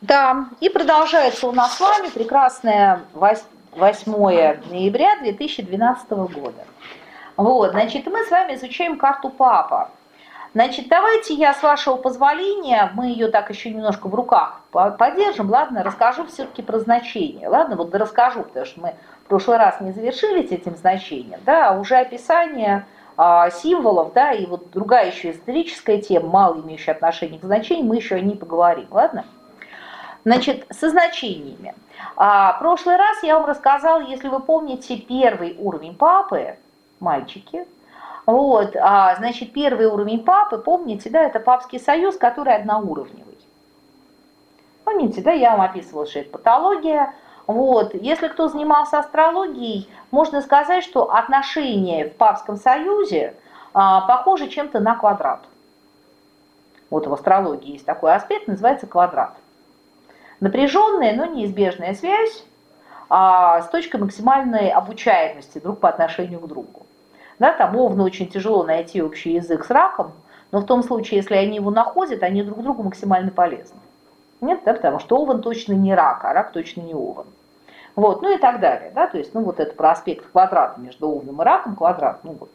Да, и продолжается у нас с вами прекрасное 8 ноября 2012 года. Вот, значит, мы с вами изучаем карту Папа. Значит, давайте я, с вашего позволения, мы ее так еще немножко в руках подержим, ладно, расскажу все-таки про значение, ладно, вот расскажу, потому что мы в прошлый раз не завершили этим значением, да, а уже описание а, символов, да, и вот другая еще историческая тема, мало имеющая отношение к значению, мы еще о ней поговорим, ладно? Значит, со значениями. А, прошлый раз я вам рассказал, если вы помните, первый уровень папы, мальчики, вот, а, значит, первый уровень папы, помните, да, это папский союз, который одноуровневый. Помните, да, я вам описывала, что это патология. Вот, если кто занимался астрологией, можно сказать, что отношения в папском союзе а, похожи чем-то на квадрат. Вот в астрологии есть такой аспект, называется квадрат. Напряженная, но неизбежная связь а, с точкой максимальной обучаемости друг по отношению к другу. Да, там Овну очень тяжело найти общий язык с раком, но в том случае, если они его находят, они друг другу максимально полезны. Нет, да, потому что Овен точно не рак, а рак точно не Овен. Вот, ну и так далее, да, то есть, ну вот это про аспект квадрата между Овном и раком, квадрат, ну вот,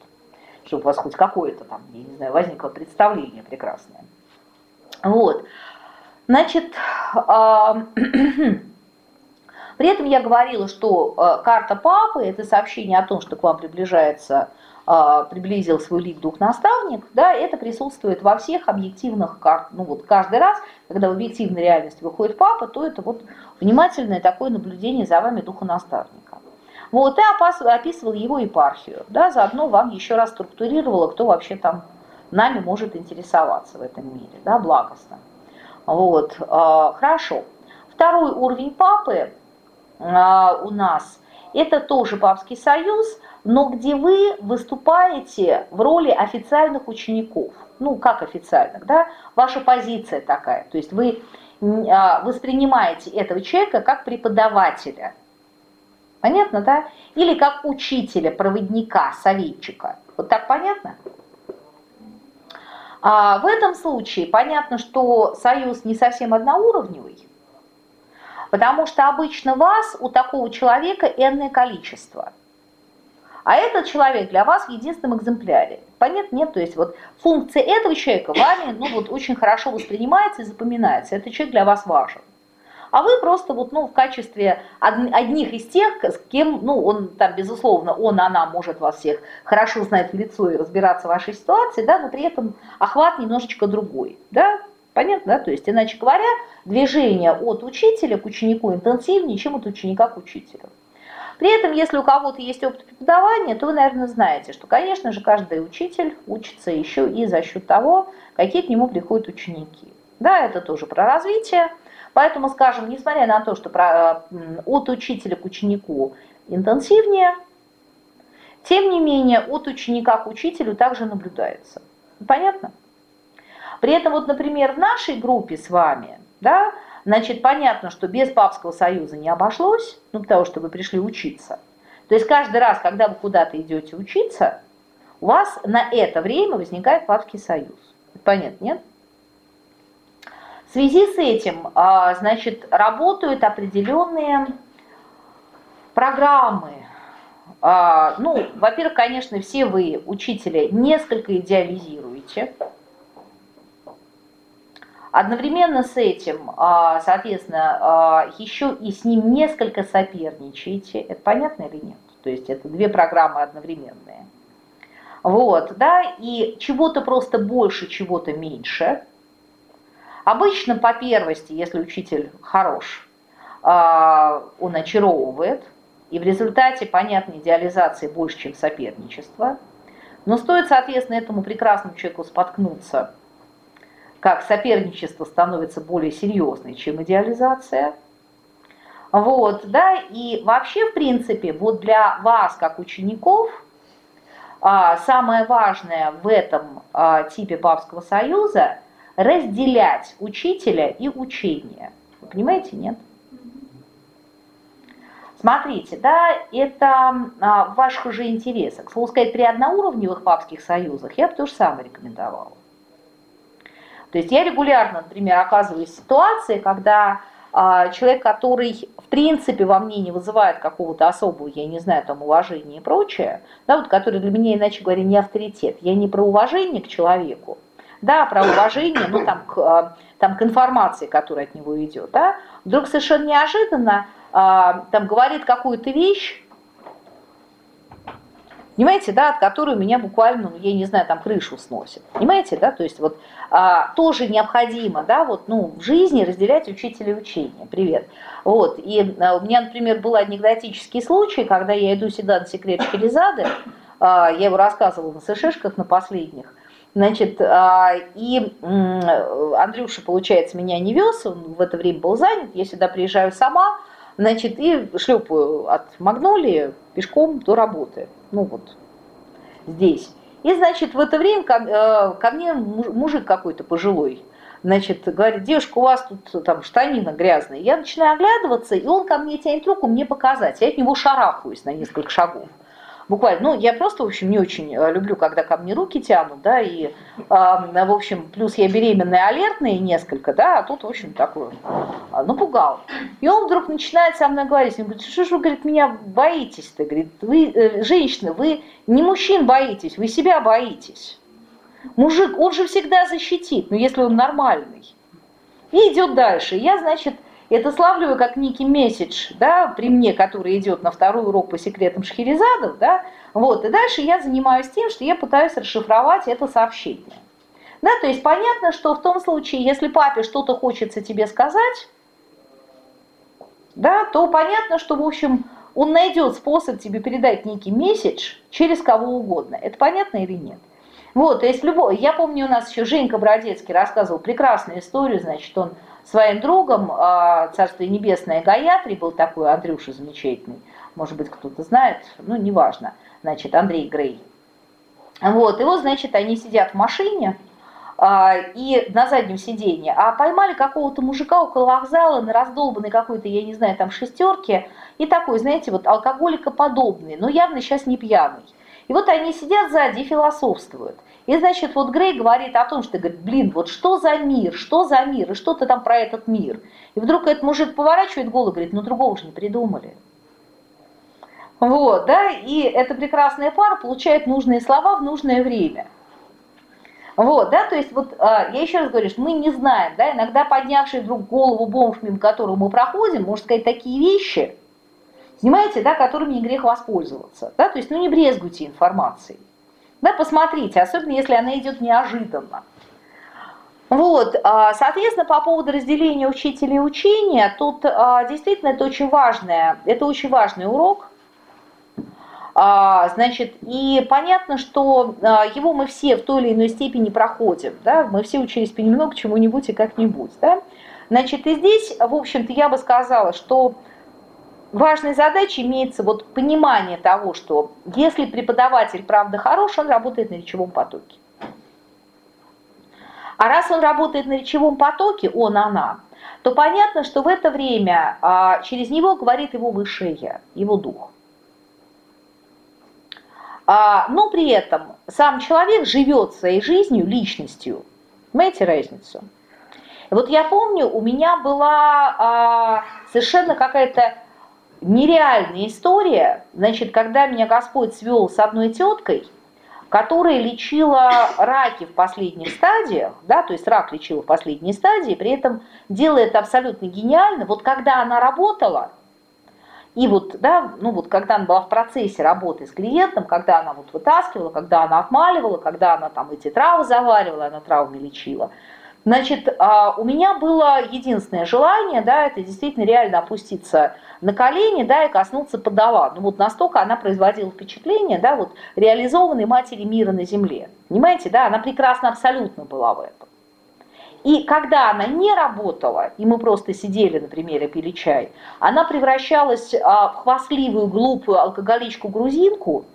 чтобы у вас хоть какое-то там, я не знаю, возникло представление прекрасное. Вот, значит, а, при этом я говорила, что а, карта папы – это сообщение о том, что к вам приближается а, приблизил свой лик дух-наставник, да, это присутствует во всех объективных картах. Ну вот каждый раз, когда в объективной реальности выходит папа, то это вот внимательное такое наблюдение за вами духа-наставника. Вот, и описывал его епархию, да, заодно вам еще раз структурировала, кто вообще там нами может интересоваться в этом мире, да, благостно. Вот, а, хорошо. Второй уровень папы а, у нас, это тоже папский союз, но где вы выступаете в роли официальных учеников. Ну, как официальных, да? Ваша позиция такая. То есть вы а, воспринимаете этого человека как преподавателя. Понятно, да? Или как учителя, проводника, советчика. Вот так понятно? А в этом случае понятно, что союз не совсем одноуровневый, потому что обычно вас у такого человека энное количество – а этот человек для вас в единственном экземпляре. Понятно? Нет, то есть вот функция этого человека вами ну, вот, очень хорошо воспринимается и запоминается. Этот человек для вас важен. А вы просто вот, ну, в качестве одних из тех, с кем, ну, он там, безусловно, он, она может вас всех хорошо знать в лицо и разбираться в вашей ситуации, да, но при этом охват немножечко другой, да, понятно, да, то есть, иначе говоря, движение от учителя к ученику интенсивнее, чем от ученика к учителю. При этом, если у кого-то есть опыт преподавания, то вы, наверное, знаете, что, конечно же, каждый учитель учится еще и за счет того, какие к нему приходят ученики. Да, это тоже про развитие. Поэтому, скажем, несмотря на то, что про, от учителя к ученику интенсивнее, тем не менее от ученика к учителю также наблюдается. Понятно? При этом, вот, например, в нашей группе с вами, да, Значит, понятно, что без Папского союза не обошлось, ну, потому что вы пришли учиться. То есть каждый раз, когда вы куда-то идете учиться, у вас на это время возникает Папский союз. Понятно, нет? В связи с этим, а, значит, работают определенные программы. А, ну, во-первых, конечно, все вы, учителя, несколько идеализируете. Одновременно с этим, а, соответственно, еще и с ним несколько соперничаете. Это понятно или нет? То есть это две программы одновременные. Вот, да, и чего-то просто больше, чего-то меньше. Обычно по первости, если учитель хорош, а, он очаровывает, и в результате, понятно, идеализации больше, чем соперничество. Но стоит, соответственно, этому прекрасному человеку споткнуться как соперничество становится более серьезной, чем идеализация. Вот, да, и вообще, в принципе, вот для вас, как учеников, а, самое важное в этом а, типе Папского Союза – разделять учителя и учение. Вы понимаете, нет? Смотрите, да, это а, в ваших уже интересах. К сказать, при одноуровневых папских союзах я бы то же самое рекомендовала. То есть я регулярно, например, оказываюсь в ситуации, когда а, человек, который в принципе во мне не вызывает какого-то особого, я не знаю, там уважения и прочее, да, вот который для меня, иначе говоря, не авторитет. Я не про уважение к человеку, да, про уважение, ну там к, а, там к информации, которая от него идет, да, вдруг совершенно неожиданно а, там говорит какую-то вещь, Понимаете, да, от которой у меня буквально, ну, я не знаю, там крышу сносит. Понимаете, да, то есть вот а, тоже необходимо, да, вот, ну, в жизни разделять учителя и учение. Привет. Вот, и а, у меня, например, был анекдотический случай, когда я иду сюда на секрет Шкерезады, а, я его рассказывала на СШшках на последних, Значит, а, и Андрюша, получается, меня не вез, он в это время был занят, я сюда приезжаю сама, значит, и шлепаю от Магнолии пешком до работы ну вот здесь. И, значит, в это время ко, э, ко мне мужик какой-то пожилой, значит, говорит, девушка, у вас тут там штанина грязная. Я начинаю оглядываться, и он ко мне тянет руку мне показать. Я от него шарахаюсь на несколько шагов буквально, ну, я просто, в общем, не очень э, люблю, когда ко мне руки тянут, да, и, э, в общем, плюс я беременная, алертная несколько, да, а тут, в общем, такой, э, напугал. И он вдруг начинает со мной говорить, он говорит, что же вы, говорит, меня боитесь-то, говорит, вы, э, женщина, вы не мужчин боитесь, вы себя боитесь. Мужик, он же всегда защитит, ну, если он нормальный. И идет дальше. Я, значит, это славливаю как некий месседж, да, при мне, который идет на второй урок по секретам Шхерезадов, да, вот, и дальше я занимаюсь тем, что я пытаюсь расшифровать это сообщение. Да, то есть понятно, что в том случае, если папе что-то хочется тебе сказать, да, то понятно, что, в общем, он найдет способ тебе передать некий месседж через кого угодно. Это понятно или нет? Вот, то есть любой, я помню, у нас еще Женька Бродецкий рассказывал прекрасную историю, значит, он своим другом, а, Царство Небесное Гаятри, был такой Андрюша замечательный, может быть, кто-то знает, ну, неважно, значит, Андрей Грей. Вот, вот, значит, они сидят в машине, а, и на заднем сиденье, а поймали какого-то мужика около вокзала на раздолбанной какой-то, я не знаю, там шестерке, и такой, знаете, вот алкоголикоподобный, но явно сейчас не пьяный. И вот они сидят сзади и философствуют. И, значит, вот Грей говорит о том, что, говорит, блин, вот что за мир, что за мир, и что ты там про этот мир. И вдруг этот мужик поворачивает голову и говорит, ну другого же не придумали. Вот, да, и эта прекрасная пара получает нужные слова в нужное время. Вот, да, то есть вот а, я еще раз говорю, что мы не знаем, да, иногда поднявший вдруг голову бомж, мимо которого мы проходим, может сказать такие вещи, понимаете, да, которыми не грех воспользоваться, да, то есть, ну, не брезгуйте информацией, да, посмотрите, особенно если она идет неожиданно. Вот, а, соответственно, по поводу разделения учителя и учения, тут а, действительно это очень важное, это очень важный урок, а, значит, и понятно, что его мы все в той или иной степени проходим, да, мы все учились понемногу чему-нибудь и как-нибудь, да. Значит, и здесь, в общем-то, я бы сказала, что важной задачей имеется вот понимание того, что если преподаватель правда хорош, он работает на речевом потоке. А раз он работает на речевом потоке, он, она, то понятно, что в это время а, через него говорит его высшее я, его дух. А, но при этом сам человек живет своей жизнью, личностью. Понимаете разницу? Вот я помню, у меня была а, совершенно какая-то нереальная история. Значит, когда меня Господь свел с одной теткой, которая лечила раки в последних стадиях, да, то есть рак лечила в последней стадии, при этом делает абсолютно гениально. Вот когда она работала, и вот, да, ну вот когда она была в процессе работы с клиентом, когда она вот вытаскивала, когда она отмаливала, когда она там эти травы заваривала, она травами лечила, Значит, а, у меня было единственное желание, да, это действительно реально опуститься на колени, да, и коснуться подала. Ну вот настолько она производила впечатление, да, вот реализованной матери мира на земле. Понимаете, да, она прекрасно абсолютно была в этом. И когда она не работала, и мы просто сидели, например, и пили чай, она превращалась а, в хвастливую, глупую алкоголичку-грузинку,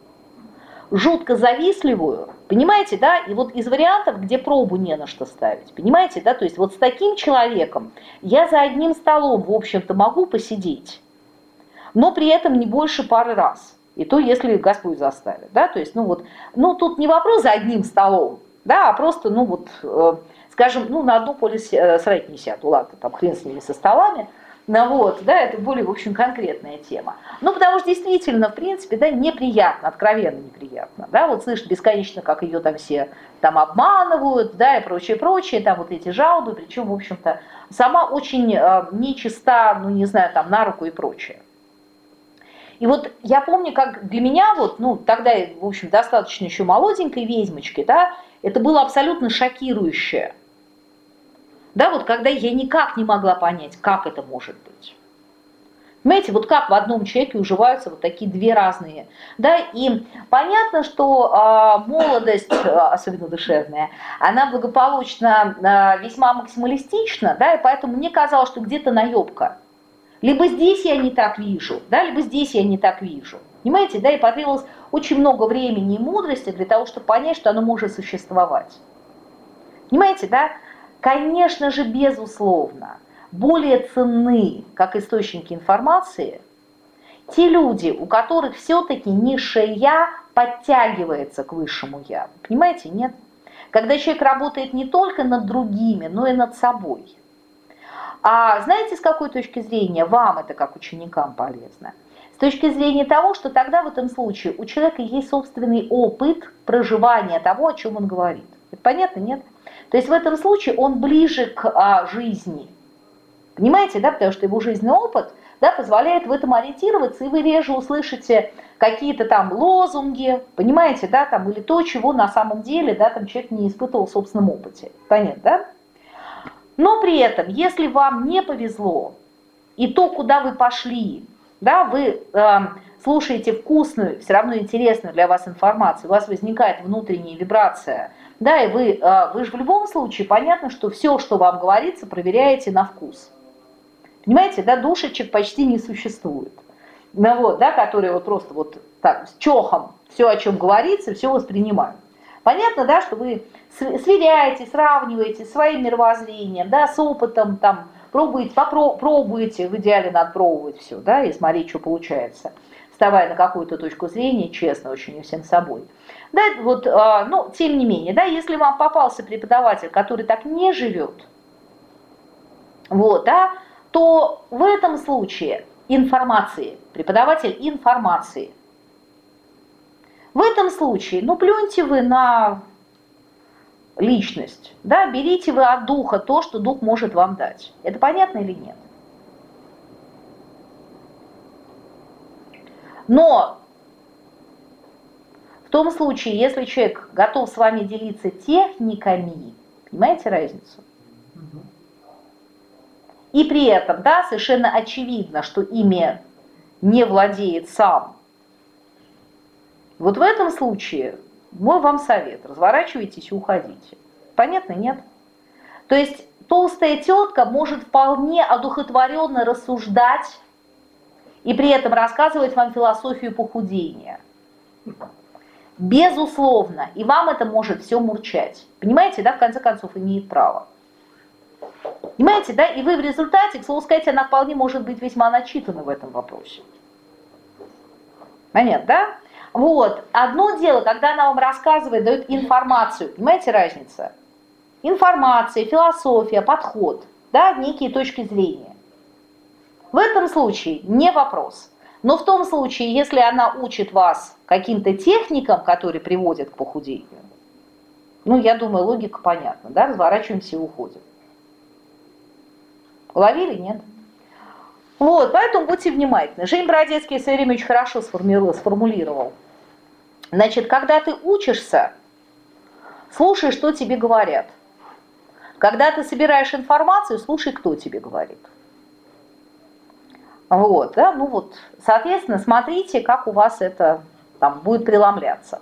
жутко завистливую, понимаете, да, и вот из вариантов, где пробу не на что ставить, понимаете, да, то есть вот с таким человеком я за одним столом, в общем-то, могу посидеть, но при этом не больше пары раз, и то, если Господь заставит, да, то есть, ну вот, ну тут не вопрос за одним столом, да, а просто, ну вот, э, скажем, ну, на одну поле э, срать не сяду, ладно, там хрен с ними со столами, ну вот, да, это более, в общем, конкретная тема. Ну, потому что действительно, в принципе, да, неприятно, откровенно неприятно, да, вот слышишь бесконечно, как ее там все там обманывают, да, и прочее, прочее, там вот эти жалобы, причем, в общем-то, сама очень э, нечиста, ну, не знаю, там, на руку и прочее. И вот я помню, как для меня вот, ну, тогда, в общем, достаточно еще молоденькой ведьмочки, да, это было абсолютно шокирующее. Да, вот когда я никак не могла понять, как это может быть. Понимаете, вот как в одном человеке уживаются вот такие две разные. Да, и понятно, что э, молодость, особенно душевная, она благополучно э, весьма максималистична, да, и поэтому мне казалось, что где-то наебка. Либо здесь я не так вижу, да, либо здесь я не так вижу. Понимаете, да, и потребовалось очень много времени и мудрости для того, чтобы понять, что оно может существовать. Понимаете, да? Конечно же, безусловно, более ценны, как источники информации, те люди, у которых все-таки «я» подтягивается к высшему «я». Понимаете, нет? Когда человек работает не только над другими, но и над собой. А знаете, с какой точки зрения вам это как ученикам полезно? С точки зрения того, что тогда в этом случае у человека есть собственный опыт проживания того, о чем он говорит. Это понятно, нет? То есть в этом случае он ближе к а, жизни. Понимаете, да, потому что его жизненный опыт да, позволяет в этом ориентироваться, и вы реже услышите какие-то там лозунги, понимаете, да, там, или то, чего на самом деле, да, там человек не испытывал в собственном опыте. Понятно, да? Но при этом, если вам не повезло, и то, куда вы пошли, да, вы э, слушаете вкусную, все равно интересную для вас информацию, у вас возникает внутренняя вибрация, да, и вы, э, вы же в любом случае, понятно, что все, что вам говорится, проверяете на вкус. Понимаете, да, душечек почти не существует. Ну вот, да, которые вот просто вот так, с чохом, все, о чем говорится, все воспринимают. Понятно, да, что вы сверяете, сравниваете своим мировоззрением, да, с опытом, там, пробуете, пробуете, в идеале надо пробовать все, да, и смотреть, что получается, вставая на какую-то точку зрения, честно очень и всем собой. Да, вот, а, ну, тем не менее, да, если вам попался преподаватель, который так не живет, вот, да, то в этом случае информации, преподаватель информации, в этом случае, ну, плюньте вы на личность, да, берите вы от духа то, что дух может вам дать. Это понятно или нет? Но в том случае, если человек готов с вами делиться техниками, понимаете разницу? И при этом, да, совершенно очевидно, что ими не владеет сам. Вот в этом случае мой вам совет, разворачивайтесь и уходите. Понятно, нет? То есть толстая тетка может вполне одухотворенно рассуждать и при этом рассказывать вам философию похудения. Безусловно, и вам это может все мурчать. Понимаете, да, в конце концов, имеет право. Понимаете, да, и вы в результате, к слову сказать, она вполне может быть весьма начитана в этом вопросе. Понятно, да? Вот. Одно дело, когда она вам рассказывает, дает информацию. Понимаете разница? Информация, философия, подход, да, некие точки зрения. В этом случае не вопрос. Но в том случае, если она учит вас каким-то техникам, которые приводят к похудению, ну, я думаю, логика понятна, да, разворачиваемся и уходим. Ловили, нет? Вот, поэтому будьте внимательны. Жень Бродецкий в время очень хорошо сформулировал. Значит, когда ты учишься, слушай, что тебе говорят. Когда ты собираешь информацию, слушай, кто тебе говорит. Вот, да, ну вот, соответственно, смотрите, как у вас это там будет преломляться.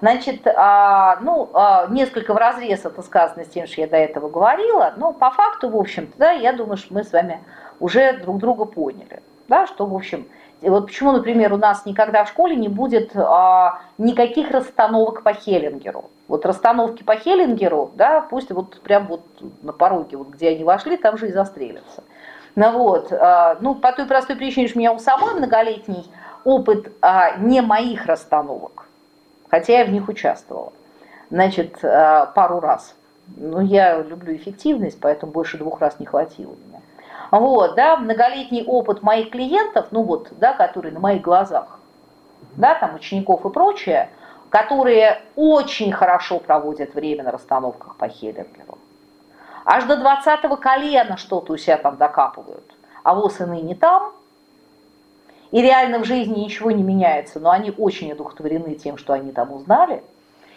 Значит, а, ну, а, несколько в разрез это сказано с тем, что я до этого говорила, но по факту, в общем-то, да, я думаю, что мы с вами уже друг друга поняли, да, что, в общем, вот почему, например, у нас никогда в школе не будет а, никаких расстановок по Хеллингеру. Вот расстановки по Хеллингеру, да, пусть вот прям вот на пороге, вот где они вошли, там же и застрелятся. Ну вот, а, ну по той простой причине, что у меня у самой многолетний опыт а, не моих расстановок, хотя я в них участвовала, значит, а, пару раз. Ну, я люблю эффективность, поэтому больше двух раз не хватило меня. Вот, да, многолетний опыт моих клиентов, ну вот, да, которые на моих глазах, да, там учеников и прочее, которые очень хорошо проводят время на расстановках по Хеллингеру. Аж до 20 колена что-то у себя там докапывают. А вот и ныне там. И реально в жизни ничего не меняется, но они очень одухотворены тем, что они там узнали.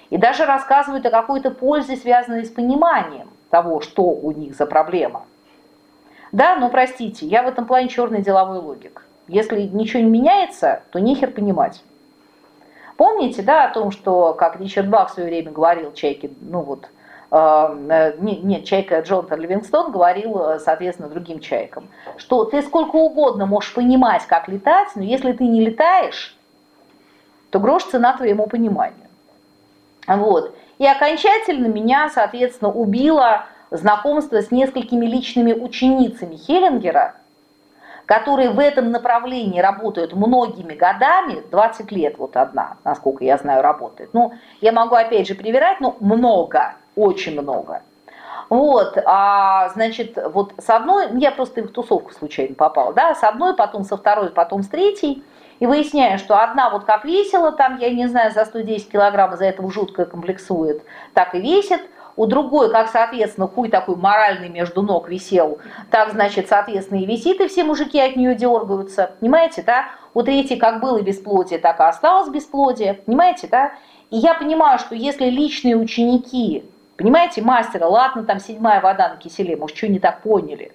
И даже рассказывают о какой-то пользе, связанной с пониманием того, что у них за проблема. Да, но простите, я в этом плане черный деловой логик. Если ничего не меняется, то нехер понимать. Помните, да, о том, что, как Ричард Бах в свое время говорил Чайке, ну вот, э, нет, нет, Чайка Джонатан Ливингстон говорил, соответственно, другим Чайкам, что ты сколько угодно можешь понимать, как летать, но если ты не летаешь, то грош цена твоему пониманию. Вот. И окончательно меня, соответственно, убило знакомство с несколькими личными ученицами Хеллингера, которые в этом направлении работают многими годами, 20 лет вот одна, насколько я знаю, работает. Ну, я могу опять же привирать, но много, очень много. Вот, а, значит, вот с одной, я просто в тусовку случайно попала, да, с одной, потом со второй, потом с третьей, и выясняю, что одна вот как весила, там, я не знаю, за 110 килограмм из-за этого жутко комплексует, так и весит, у другой, как, соответственно, хуй такой моральный между ног висел, так, значит, соответственно, и висит, и все мужики от нее дергаются, понимаете, да? У третьей как было бесплодие, так и осталось бесплодие, понимаете, да? И я понимаю, что если личные ученики, понимаете, мастера, ладно, там седьмая вода на киселе, может, что не так поняли,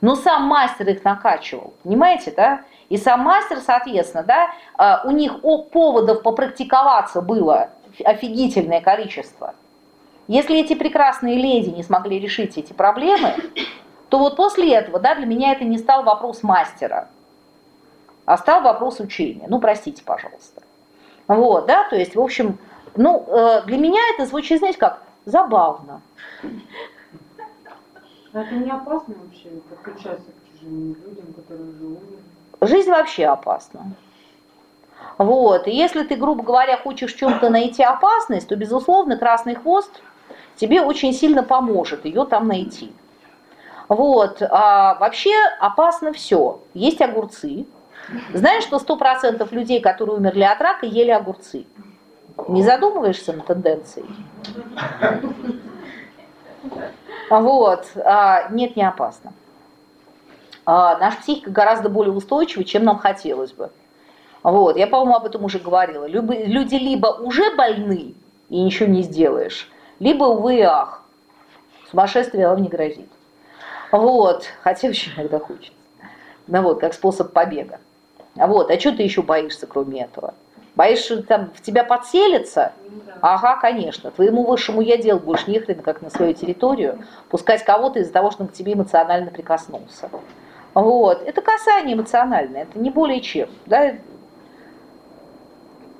но сам мастер их накачивал, понимаете, да? И сам мастер, соответственно, да, а, у них поводов попрактиковаться было офигительное количество. Если эти прекрасные леди не смогли решить эти проблемы, то вот после этого, да, для меня это не стал вопрос мастера, а стал вопрос учения. Ну, простите, пожалуйста. Вот, да, то есть, в общем, ну, э, для меня это звучит, знаете, как забавно. это не опасно вообще подключаться к чужим людям, которые уже умерли? Жизнь вообще опасна. Вот, и если ты, грубо говоря, хочешь в чем-то найти опасность, то, безусловно, красный хвост – тебе очень сильно поможет ее там найти. Вот, а вообще опасно все. Есть огурцы. Знаешь, что 100% людей, которые умерли от рака, ели огурцы? Не задумываешься на тенденции? Вот, а, нет, не опасно. А, наша психика гораздо более устойчива, чем нам хотелось бы. Вот, я, по-моему, об этом уже говорила. Люди либо уже больны, и ничего не сделаешь, либо, увы и ах, сумасшествие вам не грозит. Вот, хотя очень иногда хочется. Ну вот, как способ побега. Вот, а что ты еще боишься, кроме этого? Боишься, там в тебя подселится? Ага, конечно. Твоему высшему я дел будешь не хрен, как на свою территорию, пускать кого-то из-за того, что он к тебе эмоционально прикоснулся. Вот. Это касание эмоциональное, это не более чем. Да?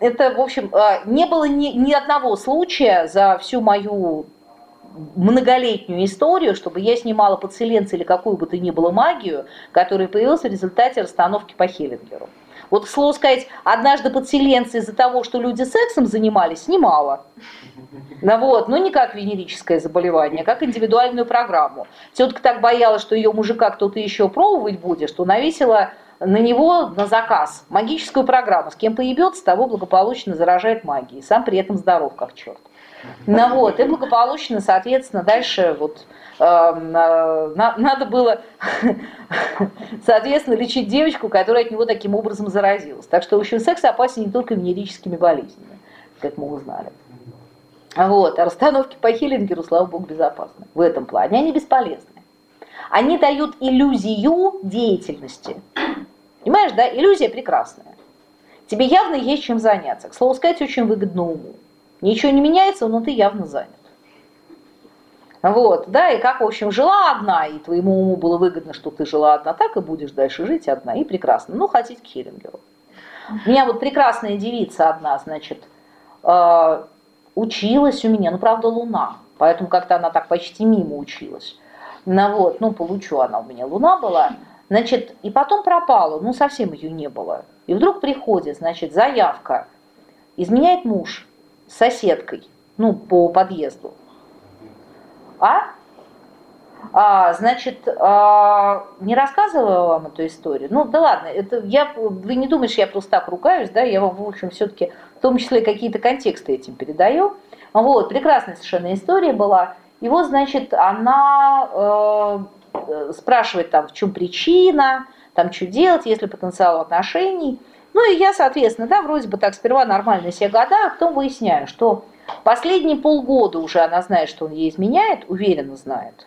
это, в общем, а, не было ни, ни одного случая за всю мою многолетнюю историю, чтобы я снимала подселенца или какую бы то ни было магию, которая появилась в результате расстановки по Хеллингеру. Вот, к слову сказать, однажды подселенцы из-за того, что люди сексом занимались, снимала. Ну вот, но не как венерическое заболевание, а как индивидуальную программу. Тетка так боялась, что ее мужика кто-то еще пробовать будет, что навесила на него на заказ магическую программу. С кем поебется, того благополучно заражает магией. Сам при этом здоров как черт. Ну вот, и благополучно, соответственно, дальше вот э, э, надо было, соответственно, лечить девочку, которая от него таким образом заразилась. Так что, в общем, секс опасен не только венерическими болезнями, как мы узнали. Вот, а расстановки по Хиллингеру, слава богу, безопасны в этом плане. Они бесполезны. Они дают иллюзию деятельности. Понимаешь, да? Иллюзия прекрасная. Тебе явно есть чем заняться. К слову сказать, очень выгодно уму. Ничего не меняется, но ты явно занят. Вот, да, и как, в общем, жила одна, и твоему уму было выгодно, что ты жила одна, так и будешь дальше жить одна, и прекрасно. Ну, хотите к Херингеру. У меня вот прекрасная девица одна, значит, э, училась у меня, ну, правда, луна, поэтому как-то она так почти мимо училась. Ну вот, ну, получу она у меня, луна была. Значит, и потом пропала, ну совсем ее не было. И вдруг приходит, значит, заявка. Изменяет муж соседкой, ну, по подъезду. А? А, значит, а, не рассказывала вам эту историю? Ну, да ладно, это я, вы не думаете, я просто так ругаюсь, да, я вам, в общем, все-таки в том числе какие-то контексты этим передаю. Вот, прекрасная совершенно история была. И вот, значит, она э, спрашивает там, в чем причина, там, что делать, если потенциал отношений. Ну и я, соответственно, да, вроде бы так сперва нормально себя гадаю, а потом выясняю, что последние полгода уже она знает, что он ей изменяет, уверенно знает.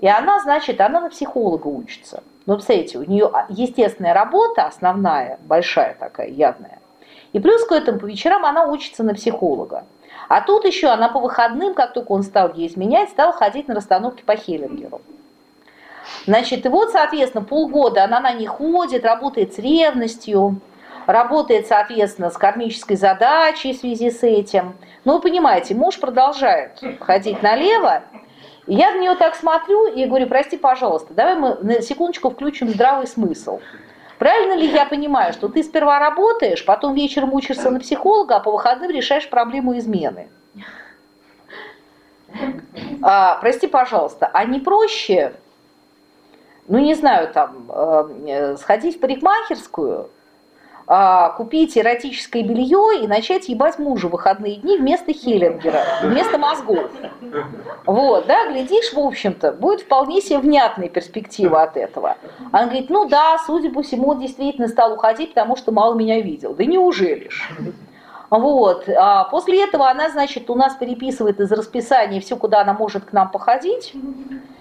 И она, значит, она на психолога учится. Но, представляете, у нее естественная работа, основная, большая такая, явная. И плюс к этому по вечерам она учится на психолога. А тут еще она по выходным, как только он стал ей изменять, стала ходить на расстановки по Хеллингеру. Значит, и вот, соответственно, полгода она на них ходит, работает с ревностью, работает, соответственно, с кармической задачей в связи с этим. Ну, вы понимаете, муж продолжает ходить налево, и я в нее так смотрю и говорю, прости, пожалуйста, давай мы на секундочку включим здравый смысл. Правильно ли я понимаю, что ты сперва работаешь, потом вечером учишься на психолога, а по выходным решаешь проблему измены? А, прости, пожалуйста, а не проще, ну не знаю, там, э, сходить в парикмахерскую, а, купить эротическое белье и начать ебать мужа в выходные дни вместо Хеллингера, вместо мозгов. Вот, да, глядишь, в общем-то, будет вполне себе внятная перспектива от этого. Она говорит, ну да, судя по всему, он действительно стал уходить, потому что мало меня видел. Да неужели ж? Вот. А после этого она, значит, у нас переписывает из расписания все, куда она может к нам походить.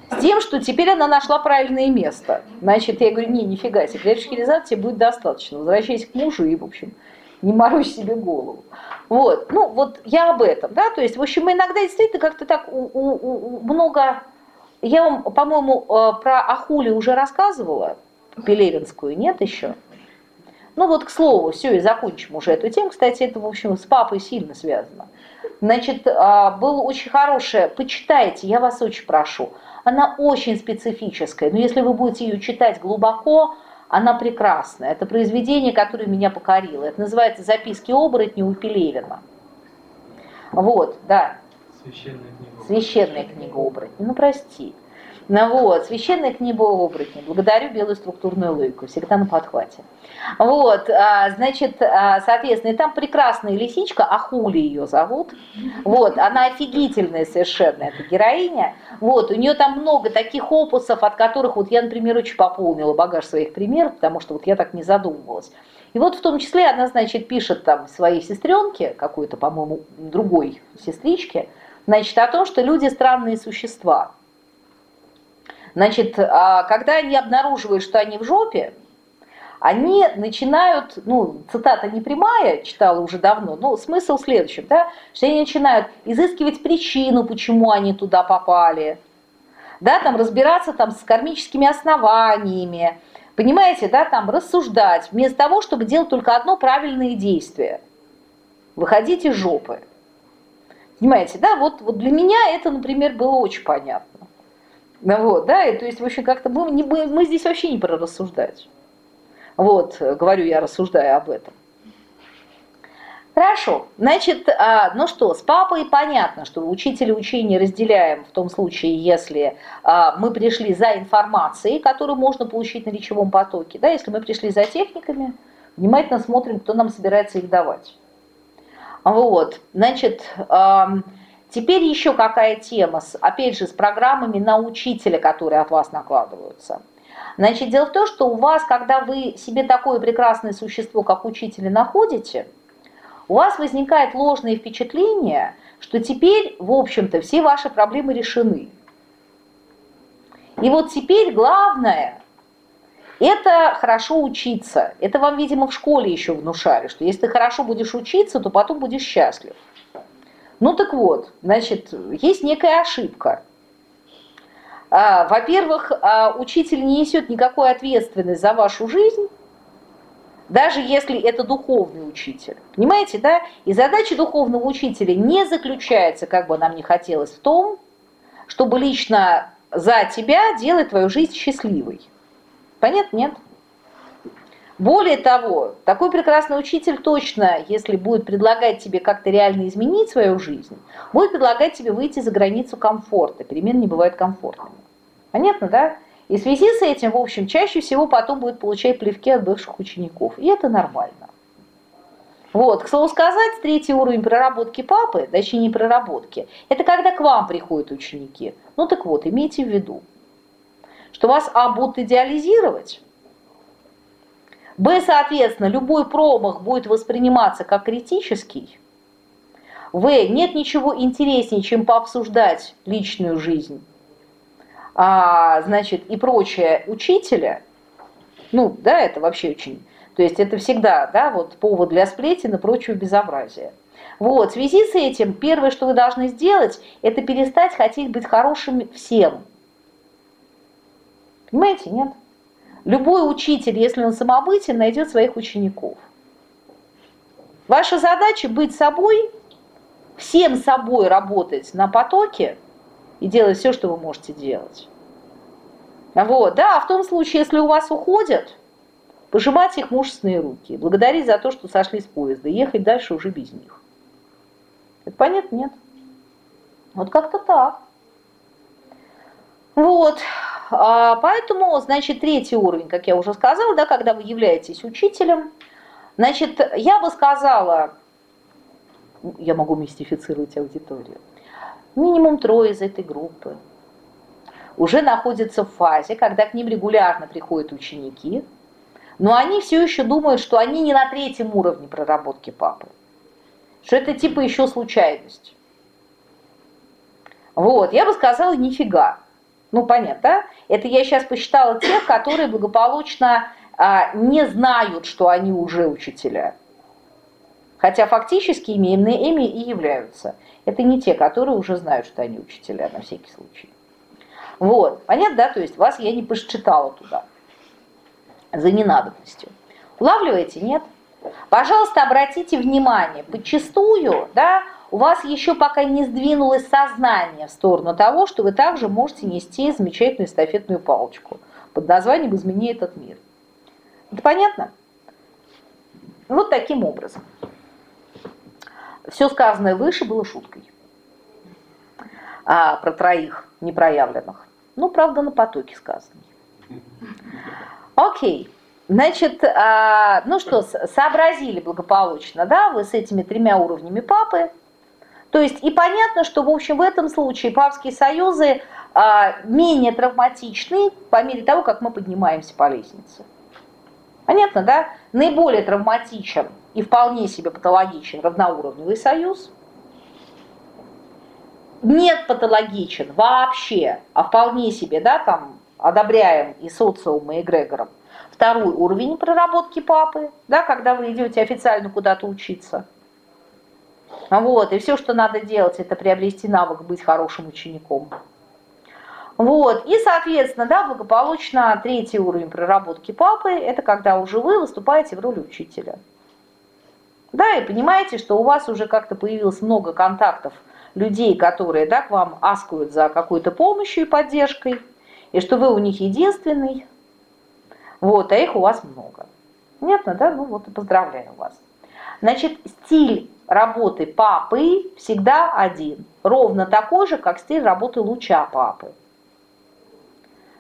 С тем, что теперь она нашла правильное место. Значит, я говорю, не, нифига себе, для реализации будет достаточно. Возвращайся к мужу и, в общем, не морочь себе голову. Вот, ну вот я об этом, да, то есть, в общем, иногда действительно как-то так у, у, у, много... Я вам, по-моему, э, про Ахули уже рассказывала, Пелевинскую, нет еще? Ну вот, к слову, все, и закончим уже эту тему. Кстати, это, в общем, с папой сильно связано. Значит, а, было очень хорошее, почитайте, я вас очень прошу, она очень специфическая, но если вы будете ее читать глубоко, она прекрасная. Это произведение, которое меня покорило. Это называется «Записки оборотня» у Пелевина. Вот, да. Священная книга. Священная книга оборотня. Ну, прости. Ну вот, священная книга оборотня. Благодарю белую структурную логику, всегда на подхвате. Вот, а, значит, а, соответственно, и там прекрасная лисичка, Ахули ее зовут. Вот, она офигительная совершенно, эта героиня. Вот, у нее там много таких опусов, от которых вот я, например, очень пополнила багаж своих примеров, потому что вот я так не задумывалась. И вот в том числе она, значит, пишет там своей сестренке, какой-то, по-моему, другой сестричке, значит, о том, что люди странные существа. Значит, а когда они обнаруживают, что они в жопе, они начинают, ну, цитата не прямая, читала уже давно, но смысл в следующем, да, что они начинают изыскивать причину, почему они туда попали, да, там разбираться там с кармическими основаниями, понимаете, да, там рассуждать, вместо того, чтобы делать только одно правильное действие, выходить из жопы. Понимаете, да, вот, вот для меня это, например, было очень понятно. Ну вот, да, и то есть, в общем, как-то мы, мы, мы здесь вообще не про рассуждать. Вот, говорю я, рассуждая об этом. Хорошо, значит, а, ну что, с папой понятно, что учителя учения разделяем в том случае, если а, мы пришли за информацией, которую можно получить на речевом потоке, да, если мы пришли за техниками, внимательно смотрим, кто нам собирается их давать. Вот, значит, Теперь еще какая тема, опять же, с программами на учителя, которые от вас накладываются. Значит, дело в том, что у вас, когда вы себе такое прекрасное существо, как учителя, находите, у вас возникает ложное впечатление, что теперь, в общем-то, все ваши проблемы решены. И вот теперь главное – это хорошо учиться. Это вам, видимо, в школе еще внушали, что если ты хорошо будешь учиться, то потом будешь счастлив. Ну так вот, значит, есть некая ошибка. А, во-первых, а, учитель не несет никакой ответственности за вашу жизнь, даже если это духовный учитель. Понимаете, да? И задача духовного учителя не заключается, как бы нам не хотелось, в том, чтобы лично за тебя делать твою жизнь счастливой. Понятно? Нет. Более того, такой прекрасный учитель точно, если будет предлагать тебе как-то реально изменить свою жизнь, будет предлагать тебе выйти за границу комфорта. Перемены не бывают комфортными. Понятно, да? И в связи с этим, в общем, чаще всего потом будет получать плевки от бывших учеников. И это нормально. Вот, к слову сказать, третий уровень проработки папы, точнее не проработки, это когда к вам приходят ученики. Ну так вот, имейте в виду, что вас А будут идеализировать, Б, соответственно, любой промах будет восприниматься как критический. В, нет ничего интереснее, чем пообсуждать личную жизнь, а, значит, и прочее учителя. Ну, да, это вообще очень... То есть это всегда, да, вот повод для сплетен и прочего безобразия. Вот, в связи с этим, первое, что вы должны сделать, это перестать хотеть быть хорошим всем. Понимаете, нет? Любой учитель, если он самобытен, найдет своих учеников. Ваша задача быть собой, всем собой работать на потоке и делать все, что вы можете делать. Вот, да, в том случае, если у вас уходят, пожимать их мужественные руки, благодарить за то, что сошли с поезда, ехать дальше уже без них. Это понятно? Нет. Вот как-то так. Вот. А, поэтому, значит, третий уровень, как я уже сказала, да, когда вы являетесь учителем, значит, я бы сказала, я могу мистифицировать аудиторию, минимум трое из этой группы уже находятся в фазе, когда к ним регулярно приходят ученики, но они все еще думают, что они не на третьем уровне проработки папы, что это типа еще случайность. Вот, я бы сказала, нифига. Ну, понятно, да? Это я сейчас посчитала тех, которые благополучно а, не знают, что они уже учителя. Хотя фактически ими, ими и являются. Это не те, которые уже знают, что они учителя, на всякий случай. Вот, понятно, да? То есть вас я не посчитала туда за ненадобностью. Улавливаете? Нет? Пожалуйста, обратите внимание, подчастую, да, у вас еще пока не сдвинулось сознание в сторону того, что вы также можете нести замечательную эстафетную палочку под названием «Измени этот мир». Это понятно? Вот таким образом. Все сказанное выше было шуткой а, про троих непроявленных. Ну, правда, на потоке сказано. Окей. Значит, а, ну что, сообразили благополучно, да, вы с этими тремя уровнями папы, то есть и понятно, что в общем в этом случае папские союзы а, менее травматичны по мере того, как мы поднимаемся по лестнице. Понятно, да? Наиболее травматичен и вполне себе патологичен равноуровневый союз. Нет патологичен вообще, а вполне себе, да, там одобряем и социум, и эгрегором. Второй уровень проработки папы, да, когда вы идете официально куда-то учиться – вот, и все, что надо делать, это приобрести навык быть хорошим учеником. Вот, и, соответственно, да, благополучно третий уровень проработки папы, это когда уже вы выступаете в роли учителя. Да, и понимаете, что у вас уже как-то появилось много контактов людей, которые, да, к вам аскуют за какой-то помощью и поддержкой, и что вы у них единственный, вот, а их у вас много. Понятно, да? Ну вот и поздравляю вас. Значит, стиль работы папы всегда один, ровно такой же, как стиль работы луча папы.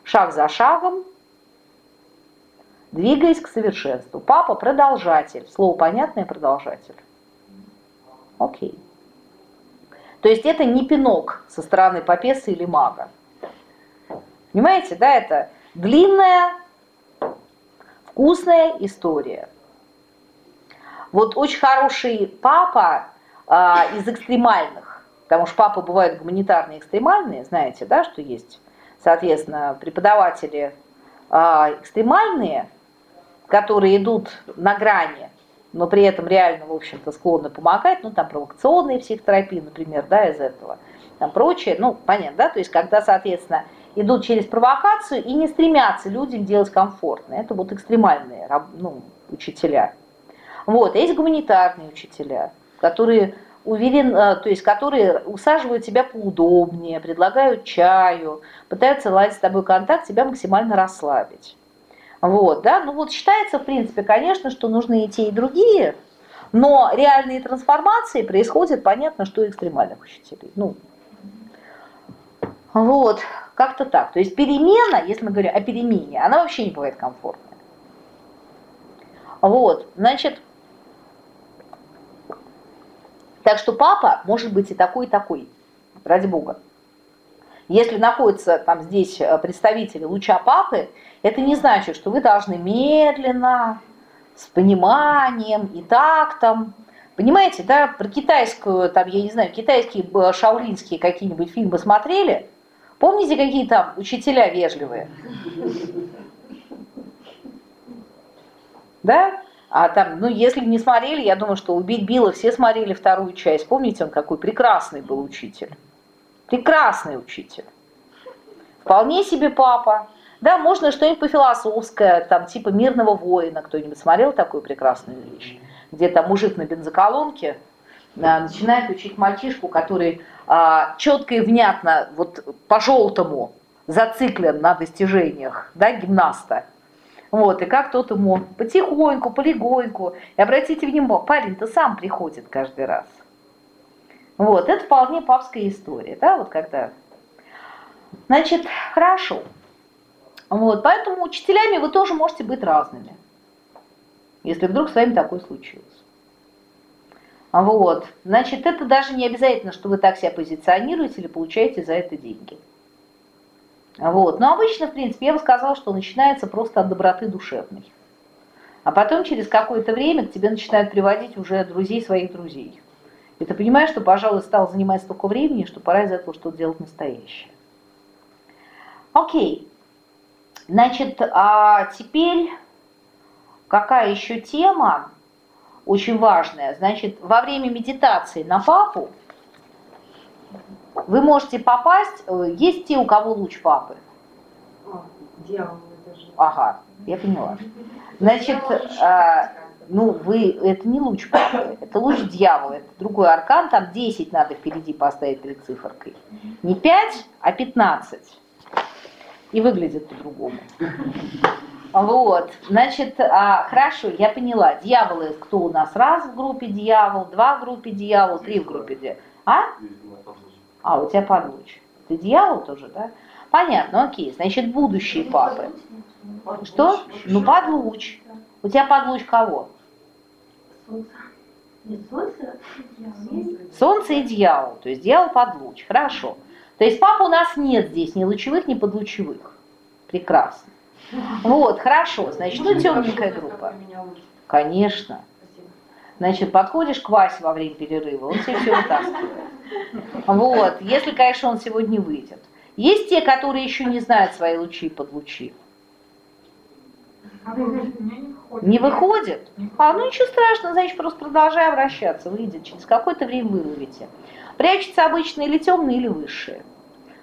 Шаг за шагом, двигаясь к совершенству. Папа продолжатель, слово понятное продолжатель. Окей. То есть это не пинок со стороны попеса или мага. Понимаете, да, это длинная, вкусная история. Вот очень хороший папа а, из экстремальных, потому что папы бывают гуманитарные экстремальные, знаете, да, что есть, соответственно, преподаватели а, экстремальные, которые идут на грани, но при этом реально, в общем-то, склонны помогать, ну, там, провокационные психотерапии, например, да, из этого, там, прочее, ну, понятно, да, то есть, когда, соответственно, идут через провокацию и не стремятся людям делать комфортно, это вот экстремальные, ну, учителя. Вот, а есть гуманитарные учителя, которые уверен, э, то есть которые усаживают тебя поудобнее, предлагают чаю, пытаются наладить с тобой контакт, тебя максимально расслабить. Вот, да, ну вот считается, в принципе, конечно, что нужны и те, и другие, но реальные трансформации происходят, понятно, что у экстремальных учителей. Ну, вот, как-то так. То есть перемена, если мы говорим о перемене, она вообще не бывает комфортной. Вот, значит, так что папа может быть и такой, и такой, ради бога. Если находится там здесь э, представители луча папы, это не значит, что вы должны медленно, с пониманием и тактом. Понимаете, да, про китайскую, там, я не знаю, китайские шаулинские какие-нибудь фильмы смотрели? Помните, какие там учителя вежливые? Да? А там, ну, если не смотрели, я думаю, что «Убить Билла» все смотрели вторую часть. Помните, он какой прекрасный был учитель? Прекрасный учитель. Вполне себе папа. Да, можно что-нибудь пофилософское, там, типа «Мирного воина». Кто-нибудь смотрел такую прекрасную вещь? Где там мужик на бензоколонке а, начинает учить мальчишку, который а, четко и внятно, вот по-желтому, зациклен на достижениях, да, гимнаста. Вот, и как тот ему потихоньку, полегоньку. И обратите внимание, парень-то сам приходит каждый раз. Вот, это вполне папская история, да, вот когда... Значит, хорошо. Вот, поэтому учителями вы тоже можете быть разными, если вдруг с вами такое случилось. Вот, значит, это даже не обязательно, что вы так себя позиционируете или получаете за это деньги. Вот, но обычно, в принципе, я бы сказала, что начинается просто от доброты душевной. А потом через какое-то время к тебе начинают приводить уже друзей своих друзей. И ты понимаешь, что, пожалуй, стал занимать столько времени, что пора из этого что-то делать настоящее. Окей. Значит, а теперь какая еще тема очень важная? Значит, во время медитации на папу вы можете попасть, э, есть те, у кого луч папы? А, дьявол, это же. Ага, я поняла. Значит, ну, вы, это не луч папы, это луч дьявола, это другой аркан, там 10 надо впереди поставить перед циферкой. Не 5, а 15. И выглядит по-другому. Вот, значит, а, хорошо, я поняла. Дьяволы, кто у нас? Раз в группе дьявол, два в группе дьявол, три в группе дьявол. А? А, у тебя подлуч. Ты дьявол тоже, да? Понятно, окей. Значит, будущие папы. Что? Ну, подлуч. У тебя подлуч кого? Солнце и дьявол. То есть дьявол под луч. Хорошо. То есть папа у нас нет здесь ни лучевых, ни подлучевых. Прекрасно. Вот, хорошо. Значит, ну темненькая группа. Конечно. Значит, подходишь к Васе во время перерыва, он тебе все вытаскивает. Вот, если, конечно, он сегодня выйдет. Есть те, которые еще не знают свои лучи под лучи. Не выходит? А, ну ничего страшного, значит, просто продолжай обращаться, выйдет. Через какое-то время выловите. Прячется обычно или темные, или высшие.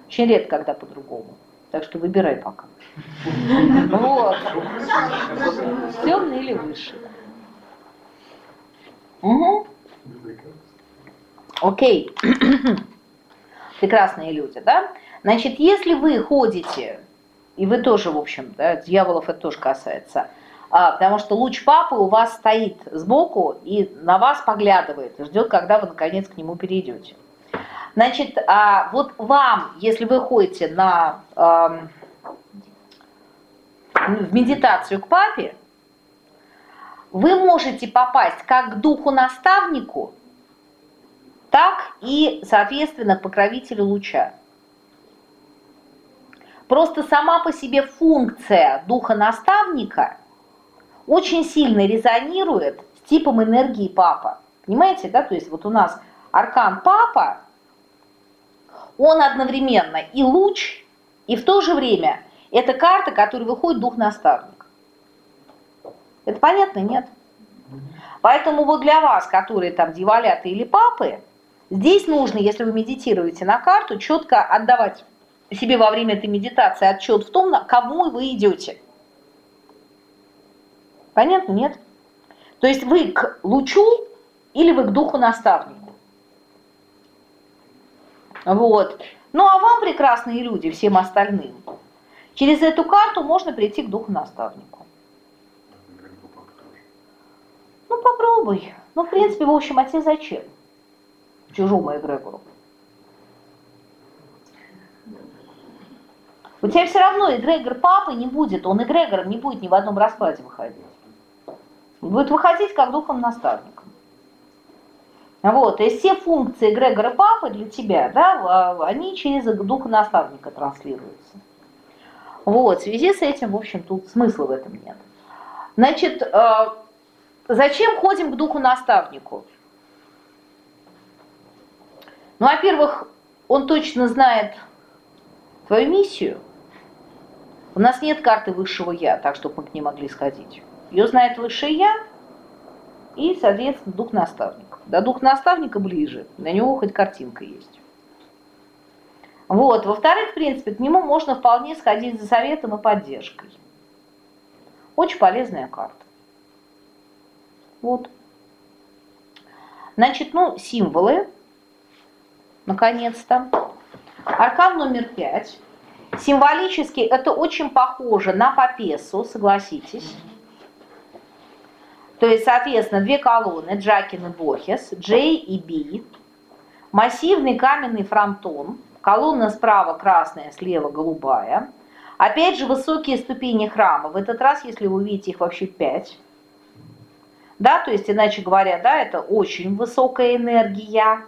Очень редко, когда по-другому. Так что выбирай пока. Вот. Темные или высшие. Угу. Окей. Прекрасные люди, да? Значит, если вы ходите и вы тоже, в общем, да, дьяволов это тоже касается. А, потому что луч папы у вас стоит сбоку и на вас поглядывает, ждет, когда вы наконец к нему перейдете. Значит, а вот вам, если вы ходите на, э, в медитацию к папе, вы можете попасть как к духу-наставнику, так и, соответственно, к покровителю луча. Просто сама по себе функция духа наставника очень сильно резонирует с типом энергии папа. Понимаете, да? То есть вот у нас аркан папа, он одновременно и луч, и в то же время это карта, которой выходит дух наставник. Это понятно, нет? Поэтому вот для вас, которые там дьяволяты или папы, здесь нужно, если вы медитируете на карту, четко отдавать себе во время этой медитации отчет в том, на кому вы идете. Понятно, нет? То есть вы к лучу или вы к духу наставнику. Вот. Ну а вам, прекрасные люди, всем остальным, через эту карту можно прийти к духу наставнику. Ну, попробуй. Ну, в принципе, в общем, а тебе зачем? Чужому эгрегору. У тебя все равно эгрегор папы не будет, он эгрегором не будет ни в одном раскладе выходить. Он будет выходить как духом наставником. Вот, есть все функции эгрегора папы для тебя, да, они через духа наставника транслируются. Вот, в связи с этим, в общем, тут смысла в этом нет. Значит, э, зачем ходим к духу наставнику? Ну, во-первых, он точно знает твою миссию. У нас нет карты высшего я, так чтобы мы к ней могли сходить. Ее знает высшее я и, соответственно, дух наставника. До дух наставника ближе, на него хоть картинка есть. Вот. Во-вторых, в принципе, к нему можно вполне сходить за советом и поддержкой. Очень полезная карта. Вот. Значит, ну, символы. Наконец-то. Аркан номер пять. Символически это очень похоже на Папесу, согласитесь. То есть, соответственно, две колонны, Джакин и Бохес, J и B, массивный каменный фронтон, колонна справа красная, слева голубая. Опять же высокие ступени храма. В этот раз, если вы увидите их вообще пять. Да, то есть, иначе говоря, да, это очень высокая энергия.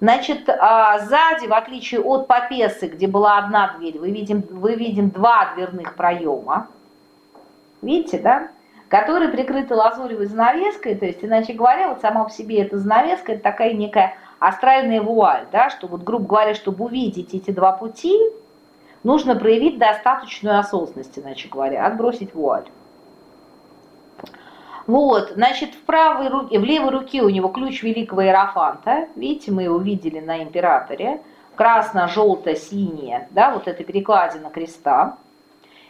Значит, а, сзади, в отличие от Папесы, где была одна дверь, вы видим, вы видим два дверных проема. Видите, да? Которые прикрыты лазуревой занавеской, то есть, иначе говоря, вот сама по себе эта занавеска, это такая некая астральная вуаль, да, что вот, грубо говоря, чтобы увидеть эти два пути, нужно проявить достаточную осознанность, иначе говоря, отбросить вуаль. Вот, значит, в правой руке, в левой руке у него ключ великого иерофанта. Видите, мы его видели на императоре. Красно-желто-синее, да, вот это перекладина креста.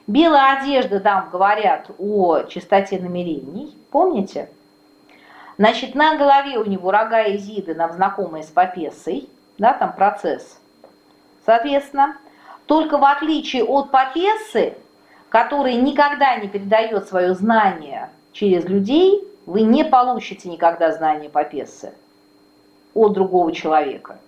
Белая одежда, там говорят о чистоте намерений. Помните? Значит, на голове у него рога Изиды, нам знакомые с Папесой. Да, там процесс. Соответственно, только в отличие от Папесы, который никогда не передает свое знание через людей вы не получите никогда знания по пессе от другого человека.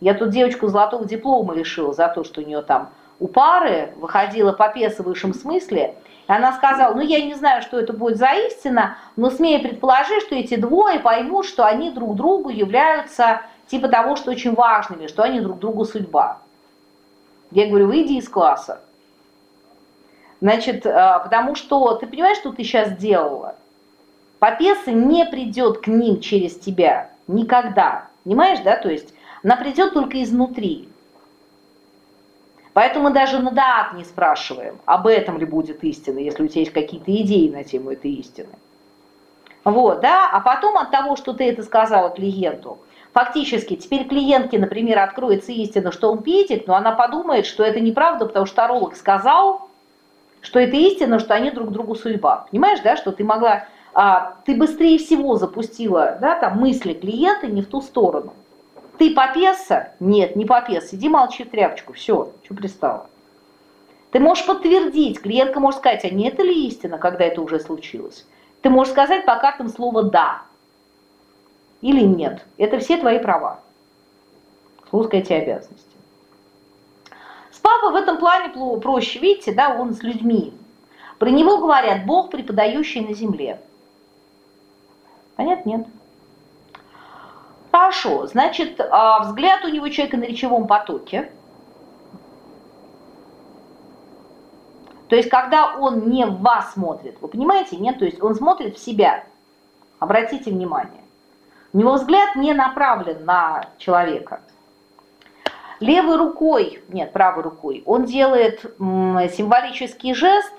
Я тут девочку золотого диплома лишила за то, что у нее там у пары выходила по в высшем смысле, и она сказала, ну я не знаю, что это будет за истина, но смею предположить, что эти двое поймут, что они друг другу являются типа того, что очень важными, что они друг другу судьба. Я говорю, выйди из класса. Значит, а, потому что ты понимаешь, что ты сейчас сделала? Попеса не придет к ним через тебя никогда. Понимаешь, да? То есть она придет только изнутри. Поэтому мы даже на даат не спрашиваем, об этом ли будет истина, если у тебя есть какие-то идеи на тему этой истины. Вот, да, а потом от того, что ты это сказала клиенту, фактически теперь клиентке, например, откроется истина, что он педик, но она подумает, что это неправда, потому что таролог сказал, что это истина, что они друг другу судьба. Понимаешь, да, что ты могла, а, ты быстрее всего запустила, да, там мысли клиента не в ту сторону. Ты попеса? Нет, не попес. Иди молчи тряпочку. Все, что пристала. Ты можешь подтвердить, клиентка может сказать, а не это ли истина, когда это уже случилось? Ты можешь сказать по картам слово «да» или «нет». Это все твои права. Слушай эти обязанности. С папой в этом плане проще, видите, да, он с людьми. Про него говорят Бог, преподающий на земле. Понятно? Нет. Хорошо, значит, а, взгляд у него человека на речевом потоке. То есть, когда он не в вас смотрит, вы понимаете, нет? То есть, он смотрит в себя. Обратите внимание. У него взгляд не направлен на человека левой рукой, нет, правой рукой, он делает символический жест,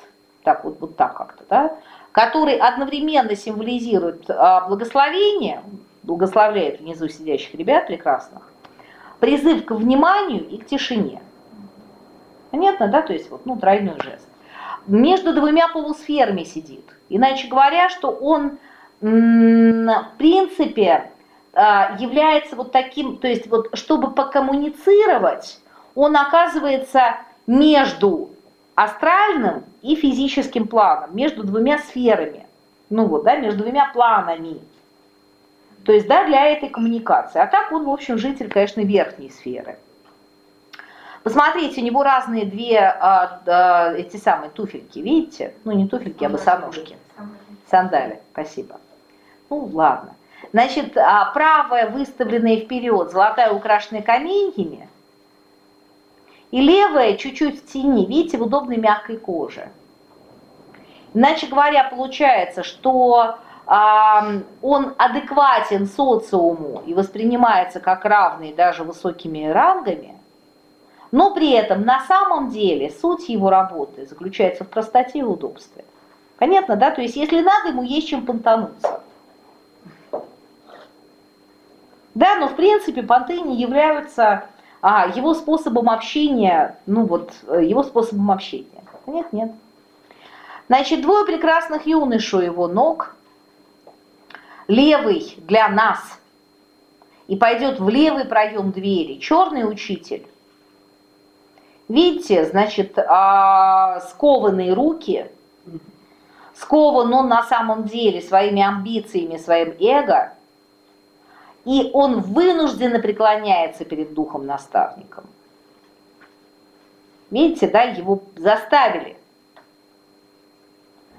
так вот, вот так как-то, да, который одновременно символизирует а, благословение, благословляет внизу сидящих ребят прекрасных, призыв к вниманию и к тишине. Понятно, да? То есть вот, ну, тройной жест. Между двумя полусферами сидит. Иначе говоря, что он, в принципе, является вот таким, то есть вот чтобы покоммуницировать, он оказывается между астральным и физическим планом, между двумя сферами. Ну вот, да, между двумя планами. То есть, да, для этой коммуникации. А так он, в общем, житель, конечно, верхней сферы. Посмотрите, у него разные две а, а, эти самые туфельки, видите? Ну, не туфельки, а босоножки. Сандали, спасибо. Ну, ладно. Значит, а, правая выставленная вперед, золотая украшенная каменьями, и левая чуть-чуть в тени, видите, в удобной мягкой коже. Иначе говоря, получается, что он адекватен социуму и воспринимается как равный даже высокими рангами, но при этом на самом деле суть его работы заключается в простоте и удобстве. Понятно, да? То есть если надо, ему есть чем понтануться. Да, но в принципе понты не являются а, его способом общения, ну вот, его способом общения. Нет, нет. Значит, двое прекрасных юнош у его ног – левый для нас и пойдет в левый проем двери, черный учитель. Видите, значит, а, скованные руки, скован он на самом деле своими амбициями, своим эго, и он вынужденно преклоняется перед духом наставником. Видите, да, его заставили.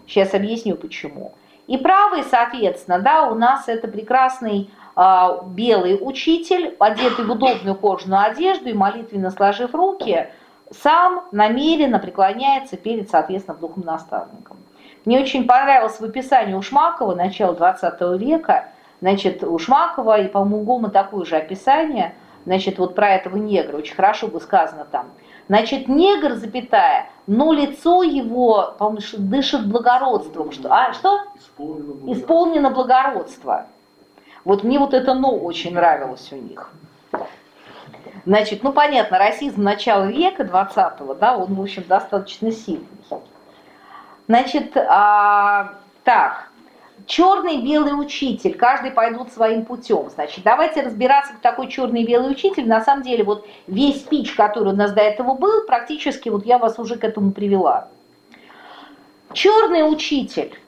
Сейчас объясню почему. И правый, соответственно, да, у нас это прекрасный э, белый учитель, одетый в удобную кожаную одежду и молитвенно сложив руки, сам намеренно преклоняется перед, соответственно, духом наставником. Мне очень понравилось в описании Ушмакова начала 20 века, значит, Ушмакова и, по-моему, Гома такое же описание, значит, вот про этого негра, очень хорошо бы сказано там – Значит, негр, запятая, но лицо его, по-моему, дышит благородством. Что, а что? Исполнено благородство. Исполнено благородство. Вот мне вот это «но» очень нравилось у них. Значит, ну понятно, расизм начала века 20-го, да, он, в общем, достаточно сильный. Значит, а, так, черный белый учитель, каждый пойдут своим путем. Значит, давайте разбираться, кто такой черный белый учитель. На самом деле, вот весь спич, который у нас до этого был, практически вот я вас уже к этому привела. Черный учитель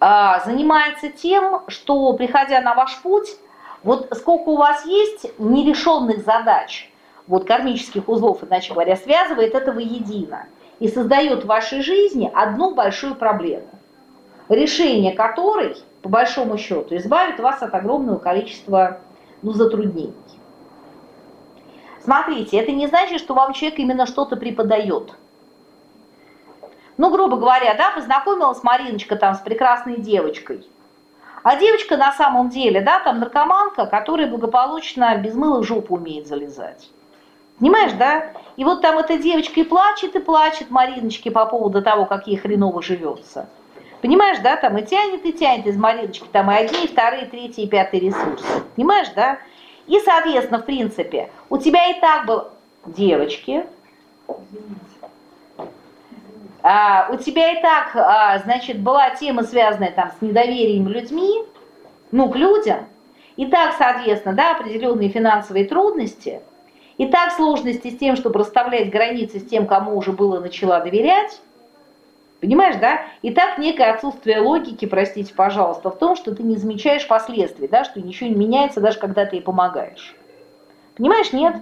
а, занимается тем, что, приходя на ваш путь, вот сколько у вас есть нерешенных задач, вот кармических узлов, иначе говоря, связывает это воедино и создает в вашей жизни одну большую проблему решение которой, по большому счету, избавит вас от огромного количества ну, затруднений. Смотрите, это не значит, что вам человек именно что-то преподает. Ну, грубо говоря, да, познакомилась Мариночка там с прекрасной девочкой. А девочка на самом деле, да, там наркоманка, которая благополучно без мыла в жопу умеет залезать. Понимаешь, да? И вот там эта девочка и плачет, и плачет Мариночке по поводу того, как ей хреново живется. Понимаешь, да, там и тянет, и тянет из Мариночки, там и одни, и вторые, и третьи, и пятые ресурсы. Понимаешь, да? И, соответственно, в принципе, у тебя и так был... Девочки, а, у тебя и так, а, значит, была тема, связанная там с недоверием людьми, ну, к людям, и так, соответственно, да, определенные финансовые трудности, и так сложности с тем, чтобы расставлять границы с тем, кому уже было начала доверять, Понимаешь, да? И так некое отсутствие логики, простите, пожалуйста, в том, что ты не замечаешь последствий, да, что ничего не меняется, даже когда ты ей помогаешь. Понимаешь, нет?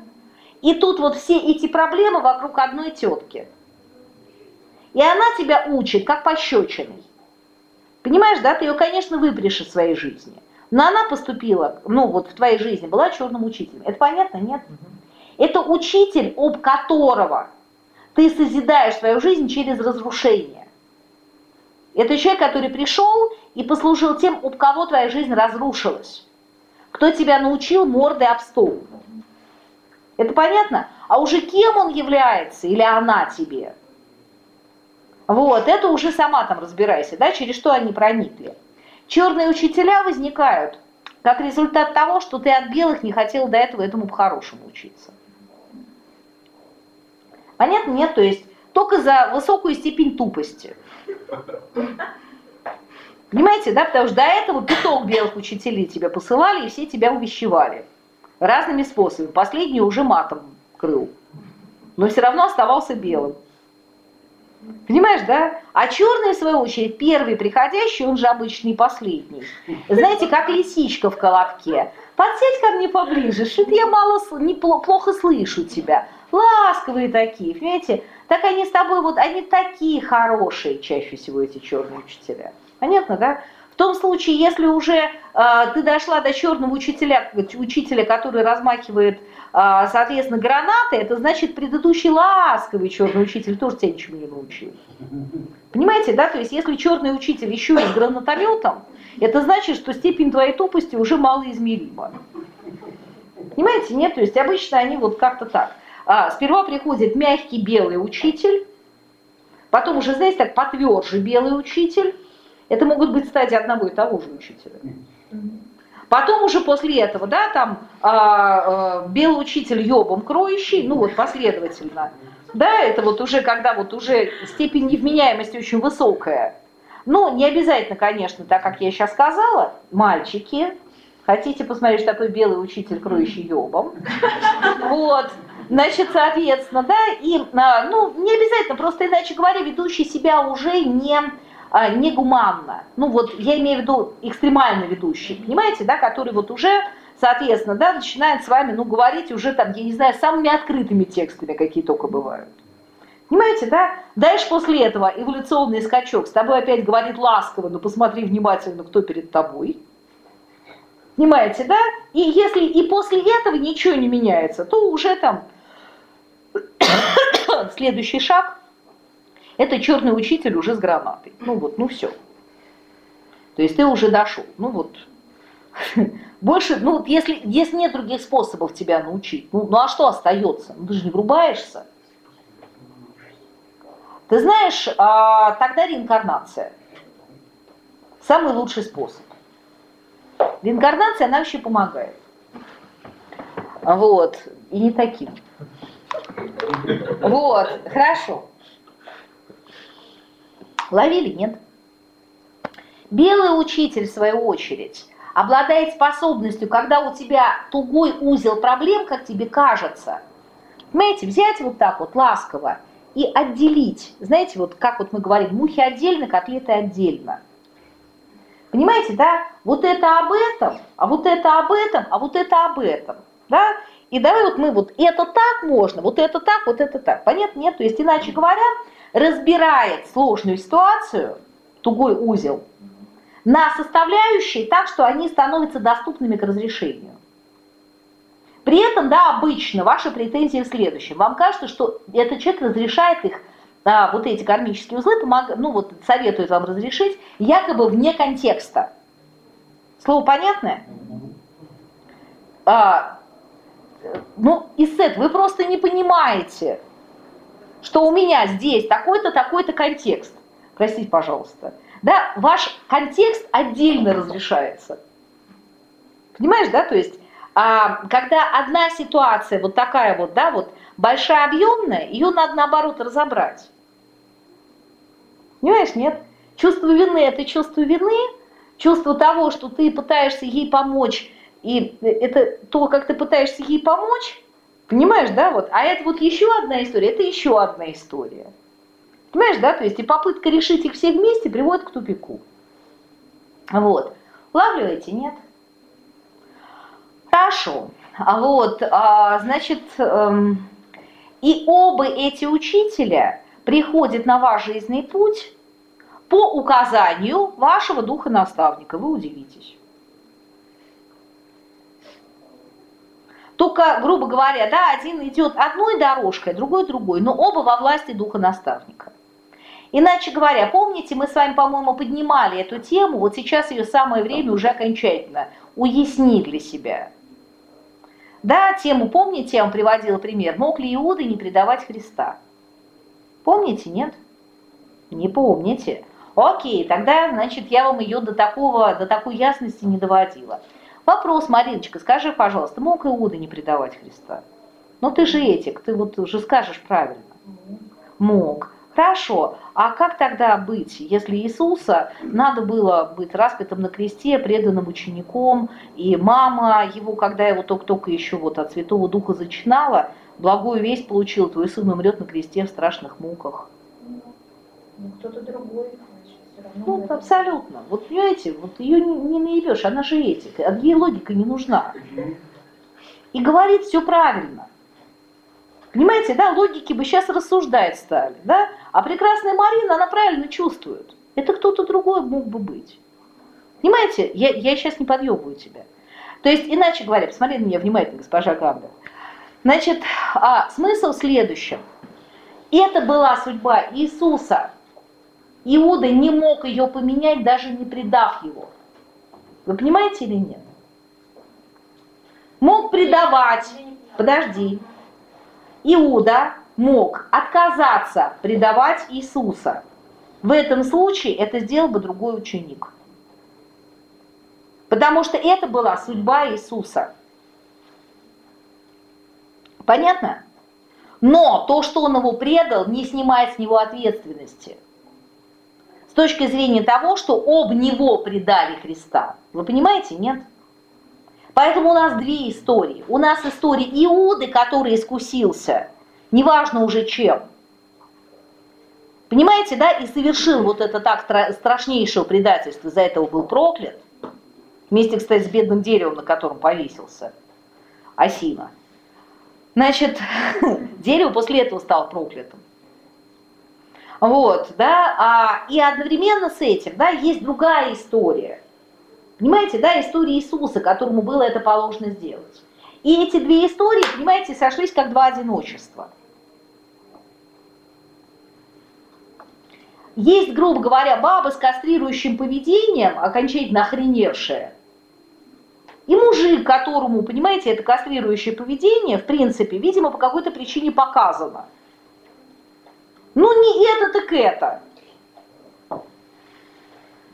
И тут вот все эти проблемы вокруг одной тетки. И она тебя учит, как пощечиной. Понимаешь, да, ты ее, конечно, выпрешь из своей жизни. Но она поступила, ну вот в твоей жизни, была черным учителем. Это понятно, нет? Это учитель, об которого ты созидаешь свою жизнь через разрушение. Это человек, который пришел и послужил тем, об кого твоя жизнь разрушилась. Кто тебя научил мордой об стол. Это понятно? А уже кем он является или она тебе? Вот, это уже сама там разбирайся, да, через что они проникли. Черные учителя возникают как результат того, что ты от белых не хотел до этого этому по-хорошему учиться. Понятно? Нет, то есть только за высокую степень тупости. Понимаете, да? Потому что до этого пяток белых учителей тебя посылали, и все тебя увещевали. Разными способами. Последний уже матом крыл. Но все равно оставался белым. Понимаешь, да? А черный, в свою очередь, первый приходящий, он же обычный последний. Знаете, как лисичка в колобке. Подсядь ко мне поближе, что я мало, не, плохо слышу тебя. Ласковые такие, понимаете? Так они с тобой, вот они такие хорошие, чаще всего эти черные учителя. Понятно, да? В том случае, если уже э, ты дошла до черного учителя, учителя, который размахивает, э, соответственно, гранаты, это значит предыдущий ласковый черный учитель тоже тебя ничему не научил. Понимаете, да? То есть, если черный учитель еще и с гранатометом, это значит, что степень твоей тупости уже малоизмерима. Понимаете, нет? То есть, обычно они вот как-то так. А, сперва приходит мягкий белый учитель, потом уже, знаете, так потверже белый учитель, это могут быть стадии одного и того же учителя. Потом уже после этого, да, там а, а, белый учитель ёбом кроющий, ну вот последовательно. Да, это вот уже, когда вот уже степень невменяемости очень высокая. Но не обязательно, конечно, так как я сейчас сказала, мальчики, хотите посмотреть, что такой белый учитель, кроющий ёбом? Вот. Значит, соответственно, да, и, а, ну, не обязательно, просто иначе говоря, ведущий себя уже не а, негуманно. Ну вот я имею в виду экстремально ведущий, понимаете, да, который вот уже, соответственно, да, начинает с вами, ну, говорить уже там, я не знаю, самыми открытыми текстами, какие только бывают. Понимаете, да? Дальше после этого эволюционный скачок. С тобой опять говорит ласково, но посмотри внимательно, кто перед тобой. Понимаете, да? И если и после этого ничего не меняется, то уже там следующий шаг – это черный учитель уже с гранатой. Ну вот, ну все. То есть ты уже дошел. Ну вот. Больше, ну вот если, если нет других способов тебя научить, ну, ну а что остается? Ну ты же не врубаешься. Ты знаешь, а, тогда реинкарнация. Самый лучший способ. Реинкарнация, она вообще помогает. Вот. И не таким. Вот. Хорошо. Ловили? Нет. Белый учитель, в свою очередь, обладает способностью, когда у тебя тугой узел проблем, как тебе кажется, понимаете, взять вот так вот ласково и отделить. Знаете, вот как вот мы говорим, мухи отдельно, котлеты отдельно. Понимаете, да? Вот это об этом, а вот это об этом, а вот это об этом. Да? И давай вот мы вот это так можно, вот это так, вот это так. Понятно? Нет? То есть, иначе говоря, разбирает сложную ситуацию, тугой узел, на составляющие так, что они становятся доступными к разрешению. При этом, да, обычно ваши претензии в следующем. Вам кажется, что этот человек разрешает их, а, вот эти кармические узлы, помог, ну вот советует вам разрешить, якобы вне контекста. Слово понятное? А, ну, и с этого вы просто не понимаете, что у меня здесь такой-то, такой-то контекст. Простите, пожалуйста. Да, ваш контекст отдельно разрешается. Понимаешь, да? То есть, а, когда одна ситуация вот такая вот, да, вот большая, объемная, ее надо наоборот разобрать. Понимаешь, нет? Чувство вины – это чувство вины, чувство того, что ты пытаешься ей помочь, и это то, как ты пытаешься ей помочь, Понимаешь, да, вот. А это вот еще одна история, это еще одна история. Понимаешь, да, то есть и попытка решить их все вместе приводит к тупику. Вот. Улавливаете, нет? Хорошо. Вот, а, значит, эм, и оба эти учителя приходят на ваш жизненный путь по указанию вашего духа-наставника. Вы удивитесь. Только, грубо говоря, да, один идет одной дорожкой, другой другой, но оба во власти духа наставника. Иначе говоря, помните, мы с вами, по-моему, поднимали эту тему, вот сейчас ее самое время уже окончательно уяснить для себя. Да, тему помните, я вам приводила пример, мог ли Иуда не предавать Христа? Помните, нет? Не помните. Окей, тогда, значит, я вам ее до, такого, до такой ясности не доводила. Вопрос, Мариночка, скажи, пожалуйста, мог Иуда не предавать Христа? Ну ты же этик, ты вот уже скажешь правильно. Мог. Хорошо. А как тогда быть, если Иисуса надо было быть распятым на кресте, преданным учеником, и мама его, когда его только-только еще вот от Святого Духа зачинала, благую весть получил, твой сын умрет на кресте в страшных муках. Ну, кто-то другой. Ну, абсолютно. Вот понимаете, вот ее не, не наебешь, она же этика, а ей логика не нужна. И говорит все правильно. Понимаете, да, логики бы сейчас рассуждать стали, да? А прекрасная Марина, она правильно чувствует. Это кто-то другой мог бы быть. Понимаете, я, я сейчас не подъебываю тебя. То есть, иначе говоря, посмотри на меня внимательно, госпожа Гамлер. Значит, а, смысл в следующем. Это была судьба Иисуса. Иуда не мог ее поменять, даже не предав его. Вы понимаете или нет? Мог предавать. Подожди. Иуда мог отказаться предавать Иисуса. В этом случае это сделал бы другой ученик. Потому что это была судьба Иисуса. Понятно? Но то, что он его предал, не снимает с него ответственности. С точки зрения того, что об него предали Христа. Вы понимаете, нет? Поэтому у нас две истории. У нас история Иуды, который искусился, неважно уже чем. Понимаете, да, и совершил вот это так страшнейшее предательство, за этого был проклят. Вместе, кстати, с бедным деревом, на котором повесился осина. Значит, дерево после этого стало проклятым. Вот, да, а, и одновременно с этим, да, есть другая история. Понимаете, да, история Иисуса, которому было это положено сделать. И эти две истории, понимаете, сошлись как два одиночества. Есть, грубо говоря, баба с кастрирующим поведением, окончательно охреневшая, и мужик, которому, понимаете, это кастрирующее поведение, в принципе, видимо, по какой-то причине показано. Ну, не это, так это.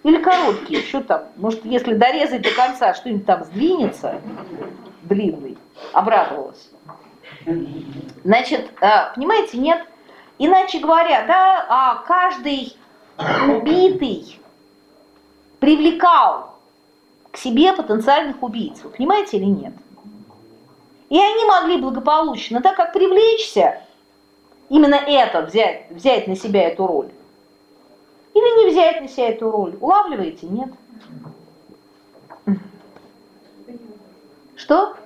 Или короткий, что там, может, если дорезать до конца, что-нибудь там сдвинется, длинный, обрадовалась. Значит, э, понимаете, нет, иначе говоря, да, а каждый убитый привлекал себе потенциальных убийц. Вы понимаете или нет? И они могли благополучно, так как привлечься, именно это взять, взять на себя эту роль. Или не взять на себя эту роль. Улавливаете? Нет. Что?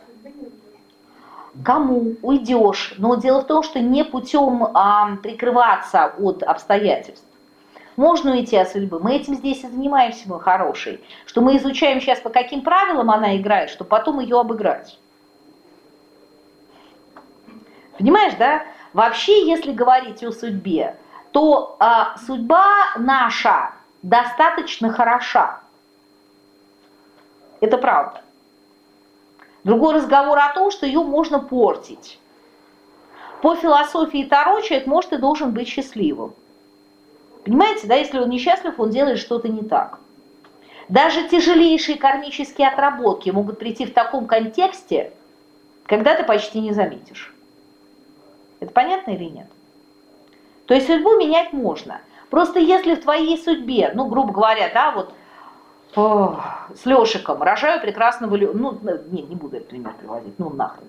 Кому уйдешь? Но дело в том, что не путем а, прикрываться от обстоятельств. Можно уйти от судьбы. Мы этим здесь и занимаемся, мой хороший. Что мы изучаем сейчас, по каким правилам она играет, чтобы потом ее обыграть. Понимаешь, да? Вообще, если говорить о судьбе, то а, судьба наша достаточно хороша. Это правда. Другой разговор о том, что ее можно портить. По философии Таро человек может и должен быть счастливым. Понимаете, да, если он несчастлив, он делает что-то не так. Даже тяжелейшие кармические отработки могут прийти в таком контексте, когда ты почти не заметишь. Это понятно или нет? То есть судьбу менять можно. Просто если в твоей судьбе, ну, грубо говоря, да, вот о, с Лешиком рожаю прекрасного, ну, не, не буду этот пример приводить, ну, нахрен.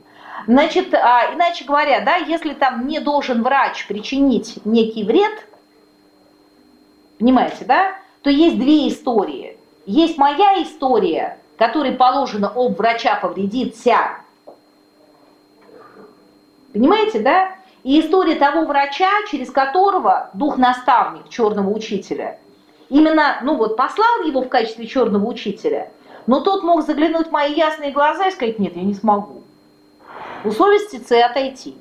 Значит, а, иначе говоря, да, если там не должен врач причинить некий вред, Понимаете, да? То есть две истории. Есть моя история, которой положено об врача повредиться. Понимаете, да? И история того врача, через которого дух-наставник черного учителя, именно, ну вот, послал его в качестве черного учителя, но тот мог заглянуть в мои ясные глаза и сказать, нет, я не смогу. Усовеститься и отойти.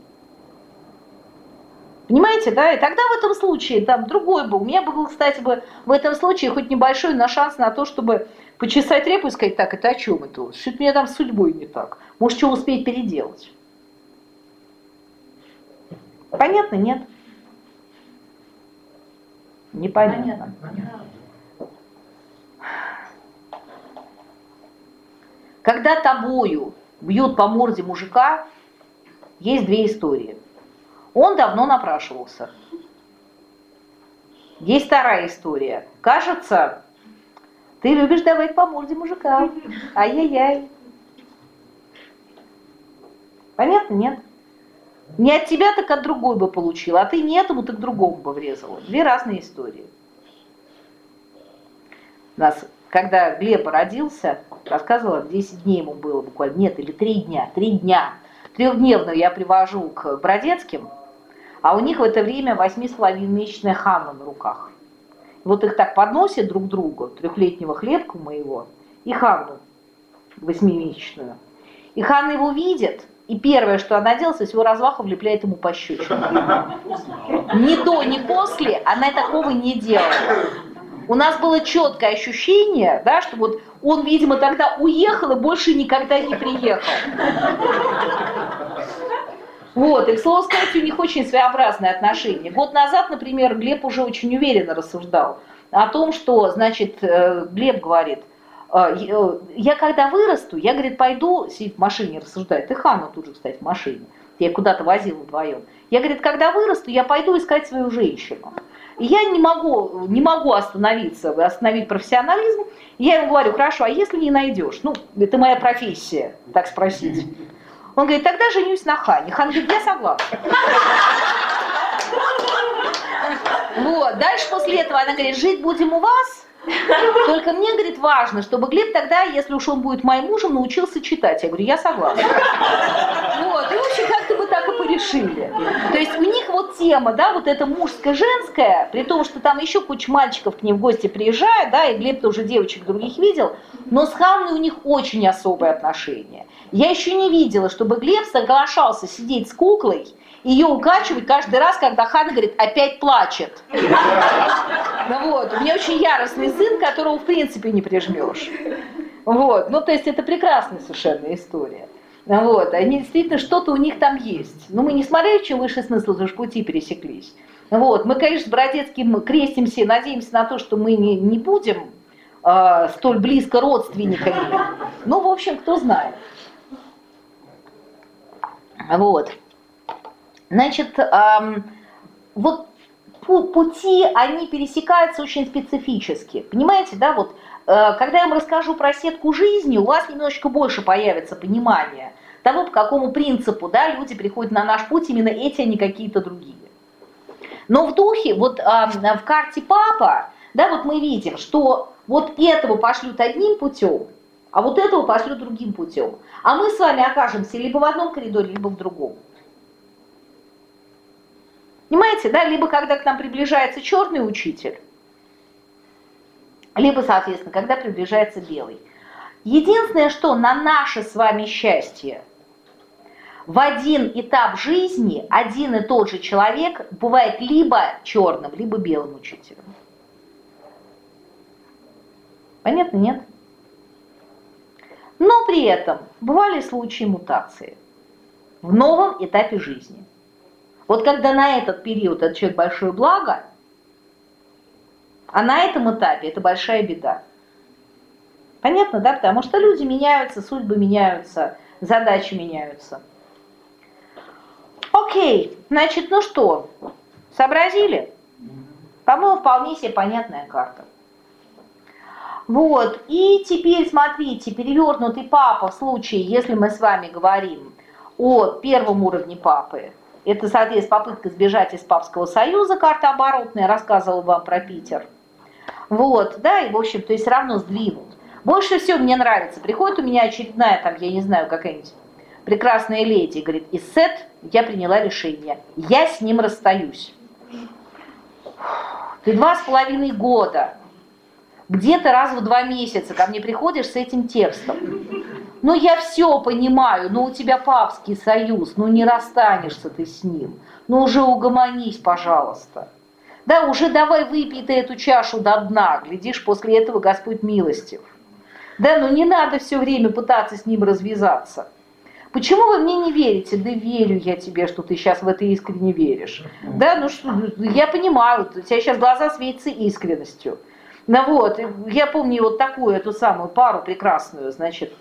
Понимаете, да? И тогда в этом случае там другой был. У меня был, кстати, бы в этом случае хоть небольшой на шанс на то, чтобы почесать репу и сказать, так, это о чем это? Что-то меня там с судьбой не так. Может, что успеть переделать? Понятно, нет? Непонятно. Понятно. Когда тобою бьют по морде мужика, есть две истории. Он давно напрашивался. Есть вторая история. Кажется, ты любишь давать по морде мужикам. Ай-яй-яй. Понятно, нет? Не от тебя, так от другой бы получил, а ты не этому, так другому бы врезала. Две разные истории. Нас, когда Глеб родился, рассказывала, 10 дней ему было буквально, нет, или 3 дня, 3 дня. Трехдневную я привожу к Бродецким, а у них в это время восьми с половиной месячная Ханна на руках. Вот их так подносят друг другу, трехлетнего хлебку моего и Ханну восьмимесячную. И Ханна его видит, и первое, что она делает, со всего разваха влепляет ему пощечину. Ни до, ни после она такого не делала. У нас было четкое ощущение, да, что вот он, видимо, тогда уехал и больше никогда не приехал. Вот, и, к слову сказать, у них очень своеобразные отношения. Год назад, например, Глеб уже очень уверенно рассуждал о том, что, значит, э, Глеб говорит, «Э, э, я когда вырасту, я, говорит, пойду, сидит в машине, рассуждает, и Хану тут же, кстати, в машине, я куда-то возил вдвоем. Я, говорит, когда вырасту, я пойду искать свою женщину. Я не могу, не могу остановиться, остановить профессионализм. Я ему говорю, хорошо, а если не найдешь? Ну, это моя профессия, так спросить. Он говорит, тогда женюсь на Хане. Хан говорит, я согласна. Вот, дальше после этого она говорит, жить будем у вас, только мне, говорит, важно, чтобы Глеб тогда, если уж он будет моим мужем, научился читать. Я говорю, я согласна. Вот, и в общем, как-то мы так и порешили. То есть у них вот тема, да, вот эта мужская-женская, при том, что там еще куча мальчиков к ним в гости приезжает, да, и Глеб тоже девочек других видел, но с Ханной у них очень особые отношения. Я еще не видела, чтобы Глеб соглашался сидеть с куклой, ее укачивать каждый раз, когда Хана говорит, опять плачет. Ну вот, у меня очень яростный сын, которого в принципе не прижмешь. Вот, ну то есть это прекрасная совершенно история. Вот, они действительно, что-то у них там есть. Но мы не смотрели, чем выше смысл, потому что пути пересеклись. Вот, мы, конечно, с Бродецким крестимся и надеемся на то, что мы не, не будем э, столь близко родственниками. Ну, в общем, кто знает. Вот. Значит, эм, вот пути, они пересекаются очень специфически. Понимаете, да, вот когда я вам расскажу про сетку жизни, у вас немножечко больше появится понимания того, по какому принципу, да, люди приходят на наш путь, именно эти, а не какие-то другие. Но в духе, вот э, в карте папа, да, вот мы видим, что вот этого пошлют одним путем, а вот этого пошлют другим путем. А мы с вами окажемся либо в одном коридоре, либо в другом. Понимаете, да? Либо когда к нам приближается черный учитель, либо, соответственно, когда приближается белый. Единственное, что на наше с вами счастье, в один этап жизни один и тот же человек бывает либо черным, либо белым учителем. Понятно, нет? Но при этом бывали случаи мутации в новом этапе жизни. Вот когда на этот период этот человек большое благо, а на этом этапе это большая беда. Понятно, да? Потому что люди меняются, судьбы меняются, задачи меняются. Окей, значит, ну что, сообразили? По-моему, вполне себе понятная карта. Вот, и теперь смотрите, перевернутый папа в случае, если мы с вами говорим о первом уровне папы, это, соответственно, попытка сбежать из Папского Союза, карта оборотная, рассказывала вам про Питер. Вот, да, и, в общем, то есть равно сдвинут. Больше всего мне нравится, приходит у меня очередная, там, я не знаю, какая-нибудь прекрасная леди, говорит, из сет я приняла решение, я с ним расстаюсь. Ты два с половиной года, где-то раз в два месяца ко мне приходишь с этим текстом. Ну, я все понимаю, но у тебя папский союз, ну не расстанешься ты с ним. Ну уже угомонись, пожалуйста. Да, уже давай выпей ты эту чашу до дна, глядишь, после этого Господь милостив. Да, ну не надо все время пытаться с ним развязаться. Почему вы мне не верите? Да верю я тебе, что ты сейчас в это искренне веришь. Да, ну что, я понимаю, у тебя сейчас глаза светятся искренностью. Ну вот, я помню вот такую, эту самую пару прекрасную, значит,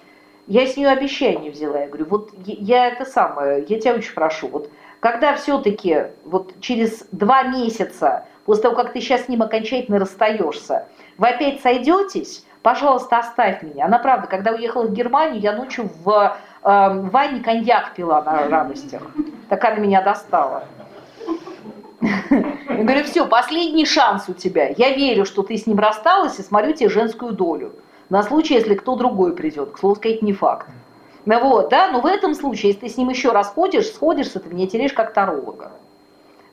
я с нее обещание взяла, я говорю, вот я это самое, я тебя очень прошу, вот когда все-таки вот через два месяца, после того, как ты сейчас с ним окончательно расстаешься, вы опять сойдетесь, Пожалуйста, оставь меня. Она, правда, когда уехала в Германию, я ночью в э, ванне коньяк пила на радостях. Так она меня достала. Я говорю, все, последний шанс у тебя. Я верю, что ты с ним рассталась и смотрю тебе женскую долю. На случай, если кто другой придет. К слову сказать, не факт. Ну вот, да, но в этом случае, если ты с ним еще раз ходишь, сходишься, ты меня теряешь как таролога.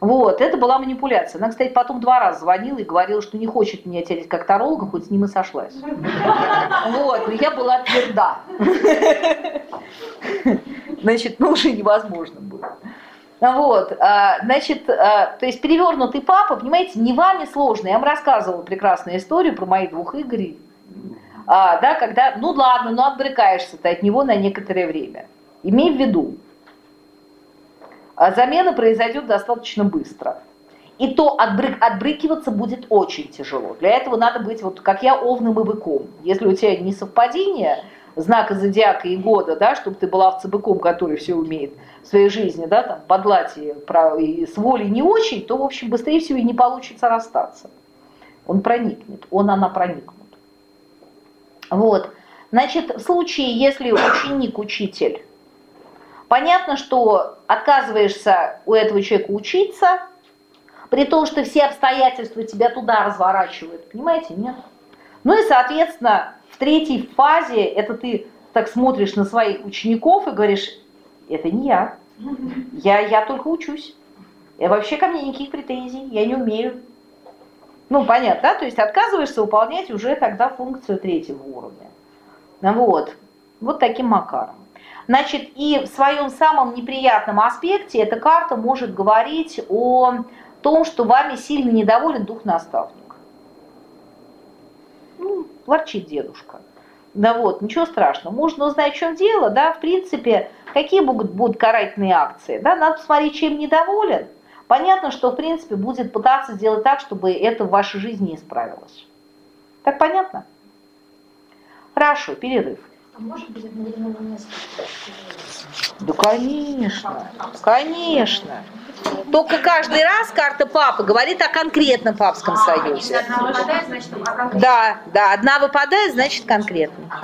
Вот, это была манипуляция. Она, кстати, потом два раза звонила и говорила, что не хочет меня терять как таролога, хоть с ним и сошлась. Вот, но я была тверда. Значит, ну уже невозможно было. Вот, а, значит, а, то есть перевернутый папа, понимаете, не вами сложно. Я вам рассказывала прекрасную историю про моих двух Игорей. А, да, когда, ну ладно, ну отбрыкаешься ты от него на некоторое время. Имей в виду, замена произойдет достаточно быстро. И то отбрык, отбрыкиваться будет очень тяжело. Для этого надо быть, вот как я, овным и быком. Если у тебя не совпадение, знака зодиака и года, да, чтобы ты была овцебыком, который все умеет в своей жизни, да, там, подлатие и с волей не очень, то, в общем, быстрее всего и не получится расстаться. Он проникнет, он, она проникнут. Вот. Значит, в случае, если ученик, учитель, понятно, что отказываешься у этого человека учиться, при том, что все обстоятельства тебя туда разворачивают, понимаете, нет? Ну и, соответственно, в третьей фазе это ты так смотришь на своих учеников и говоришь, это не я, я, я только учусь. Я вообще ко мне никаких претензий, я не умею. Ну, понятно, да? То есть отказываешься выполнять уже тогда функцию третьего уровня. Вот, вот таким макаром. Значит, и в своем самом неприятном аспекте эта карта может говорить о том, что вами сильно недоволен дух-наставник ворчит дедушка. Да вот, ничего страшного, можно узнать, в чем дело, да, в принципе, какие будут, будут карательные акции, да, надо посмотреть, чем недоволен. Понятно, что, в принципе, будет пытаться сделать так, чтобы это в вашей жизни исправилось. Так понятно? Хорошо, перерыв. А может быть одновременно несколько? Да, конечно, конечно. Только каждый раз карта папы говорит о конкретном папском а, союзе. Одна выпадает, значит, Да, да, одна выпадает, значит конкретно.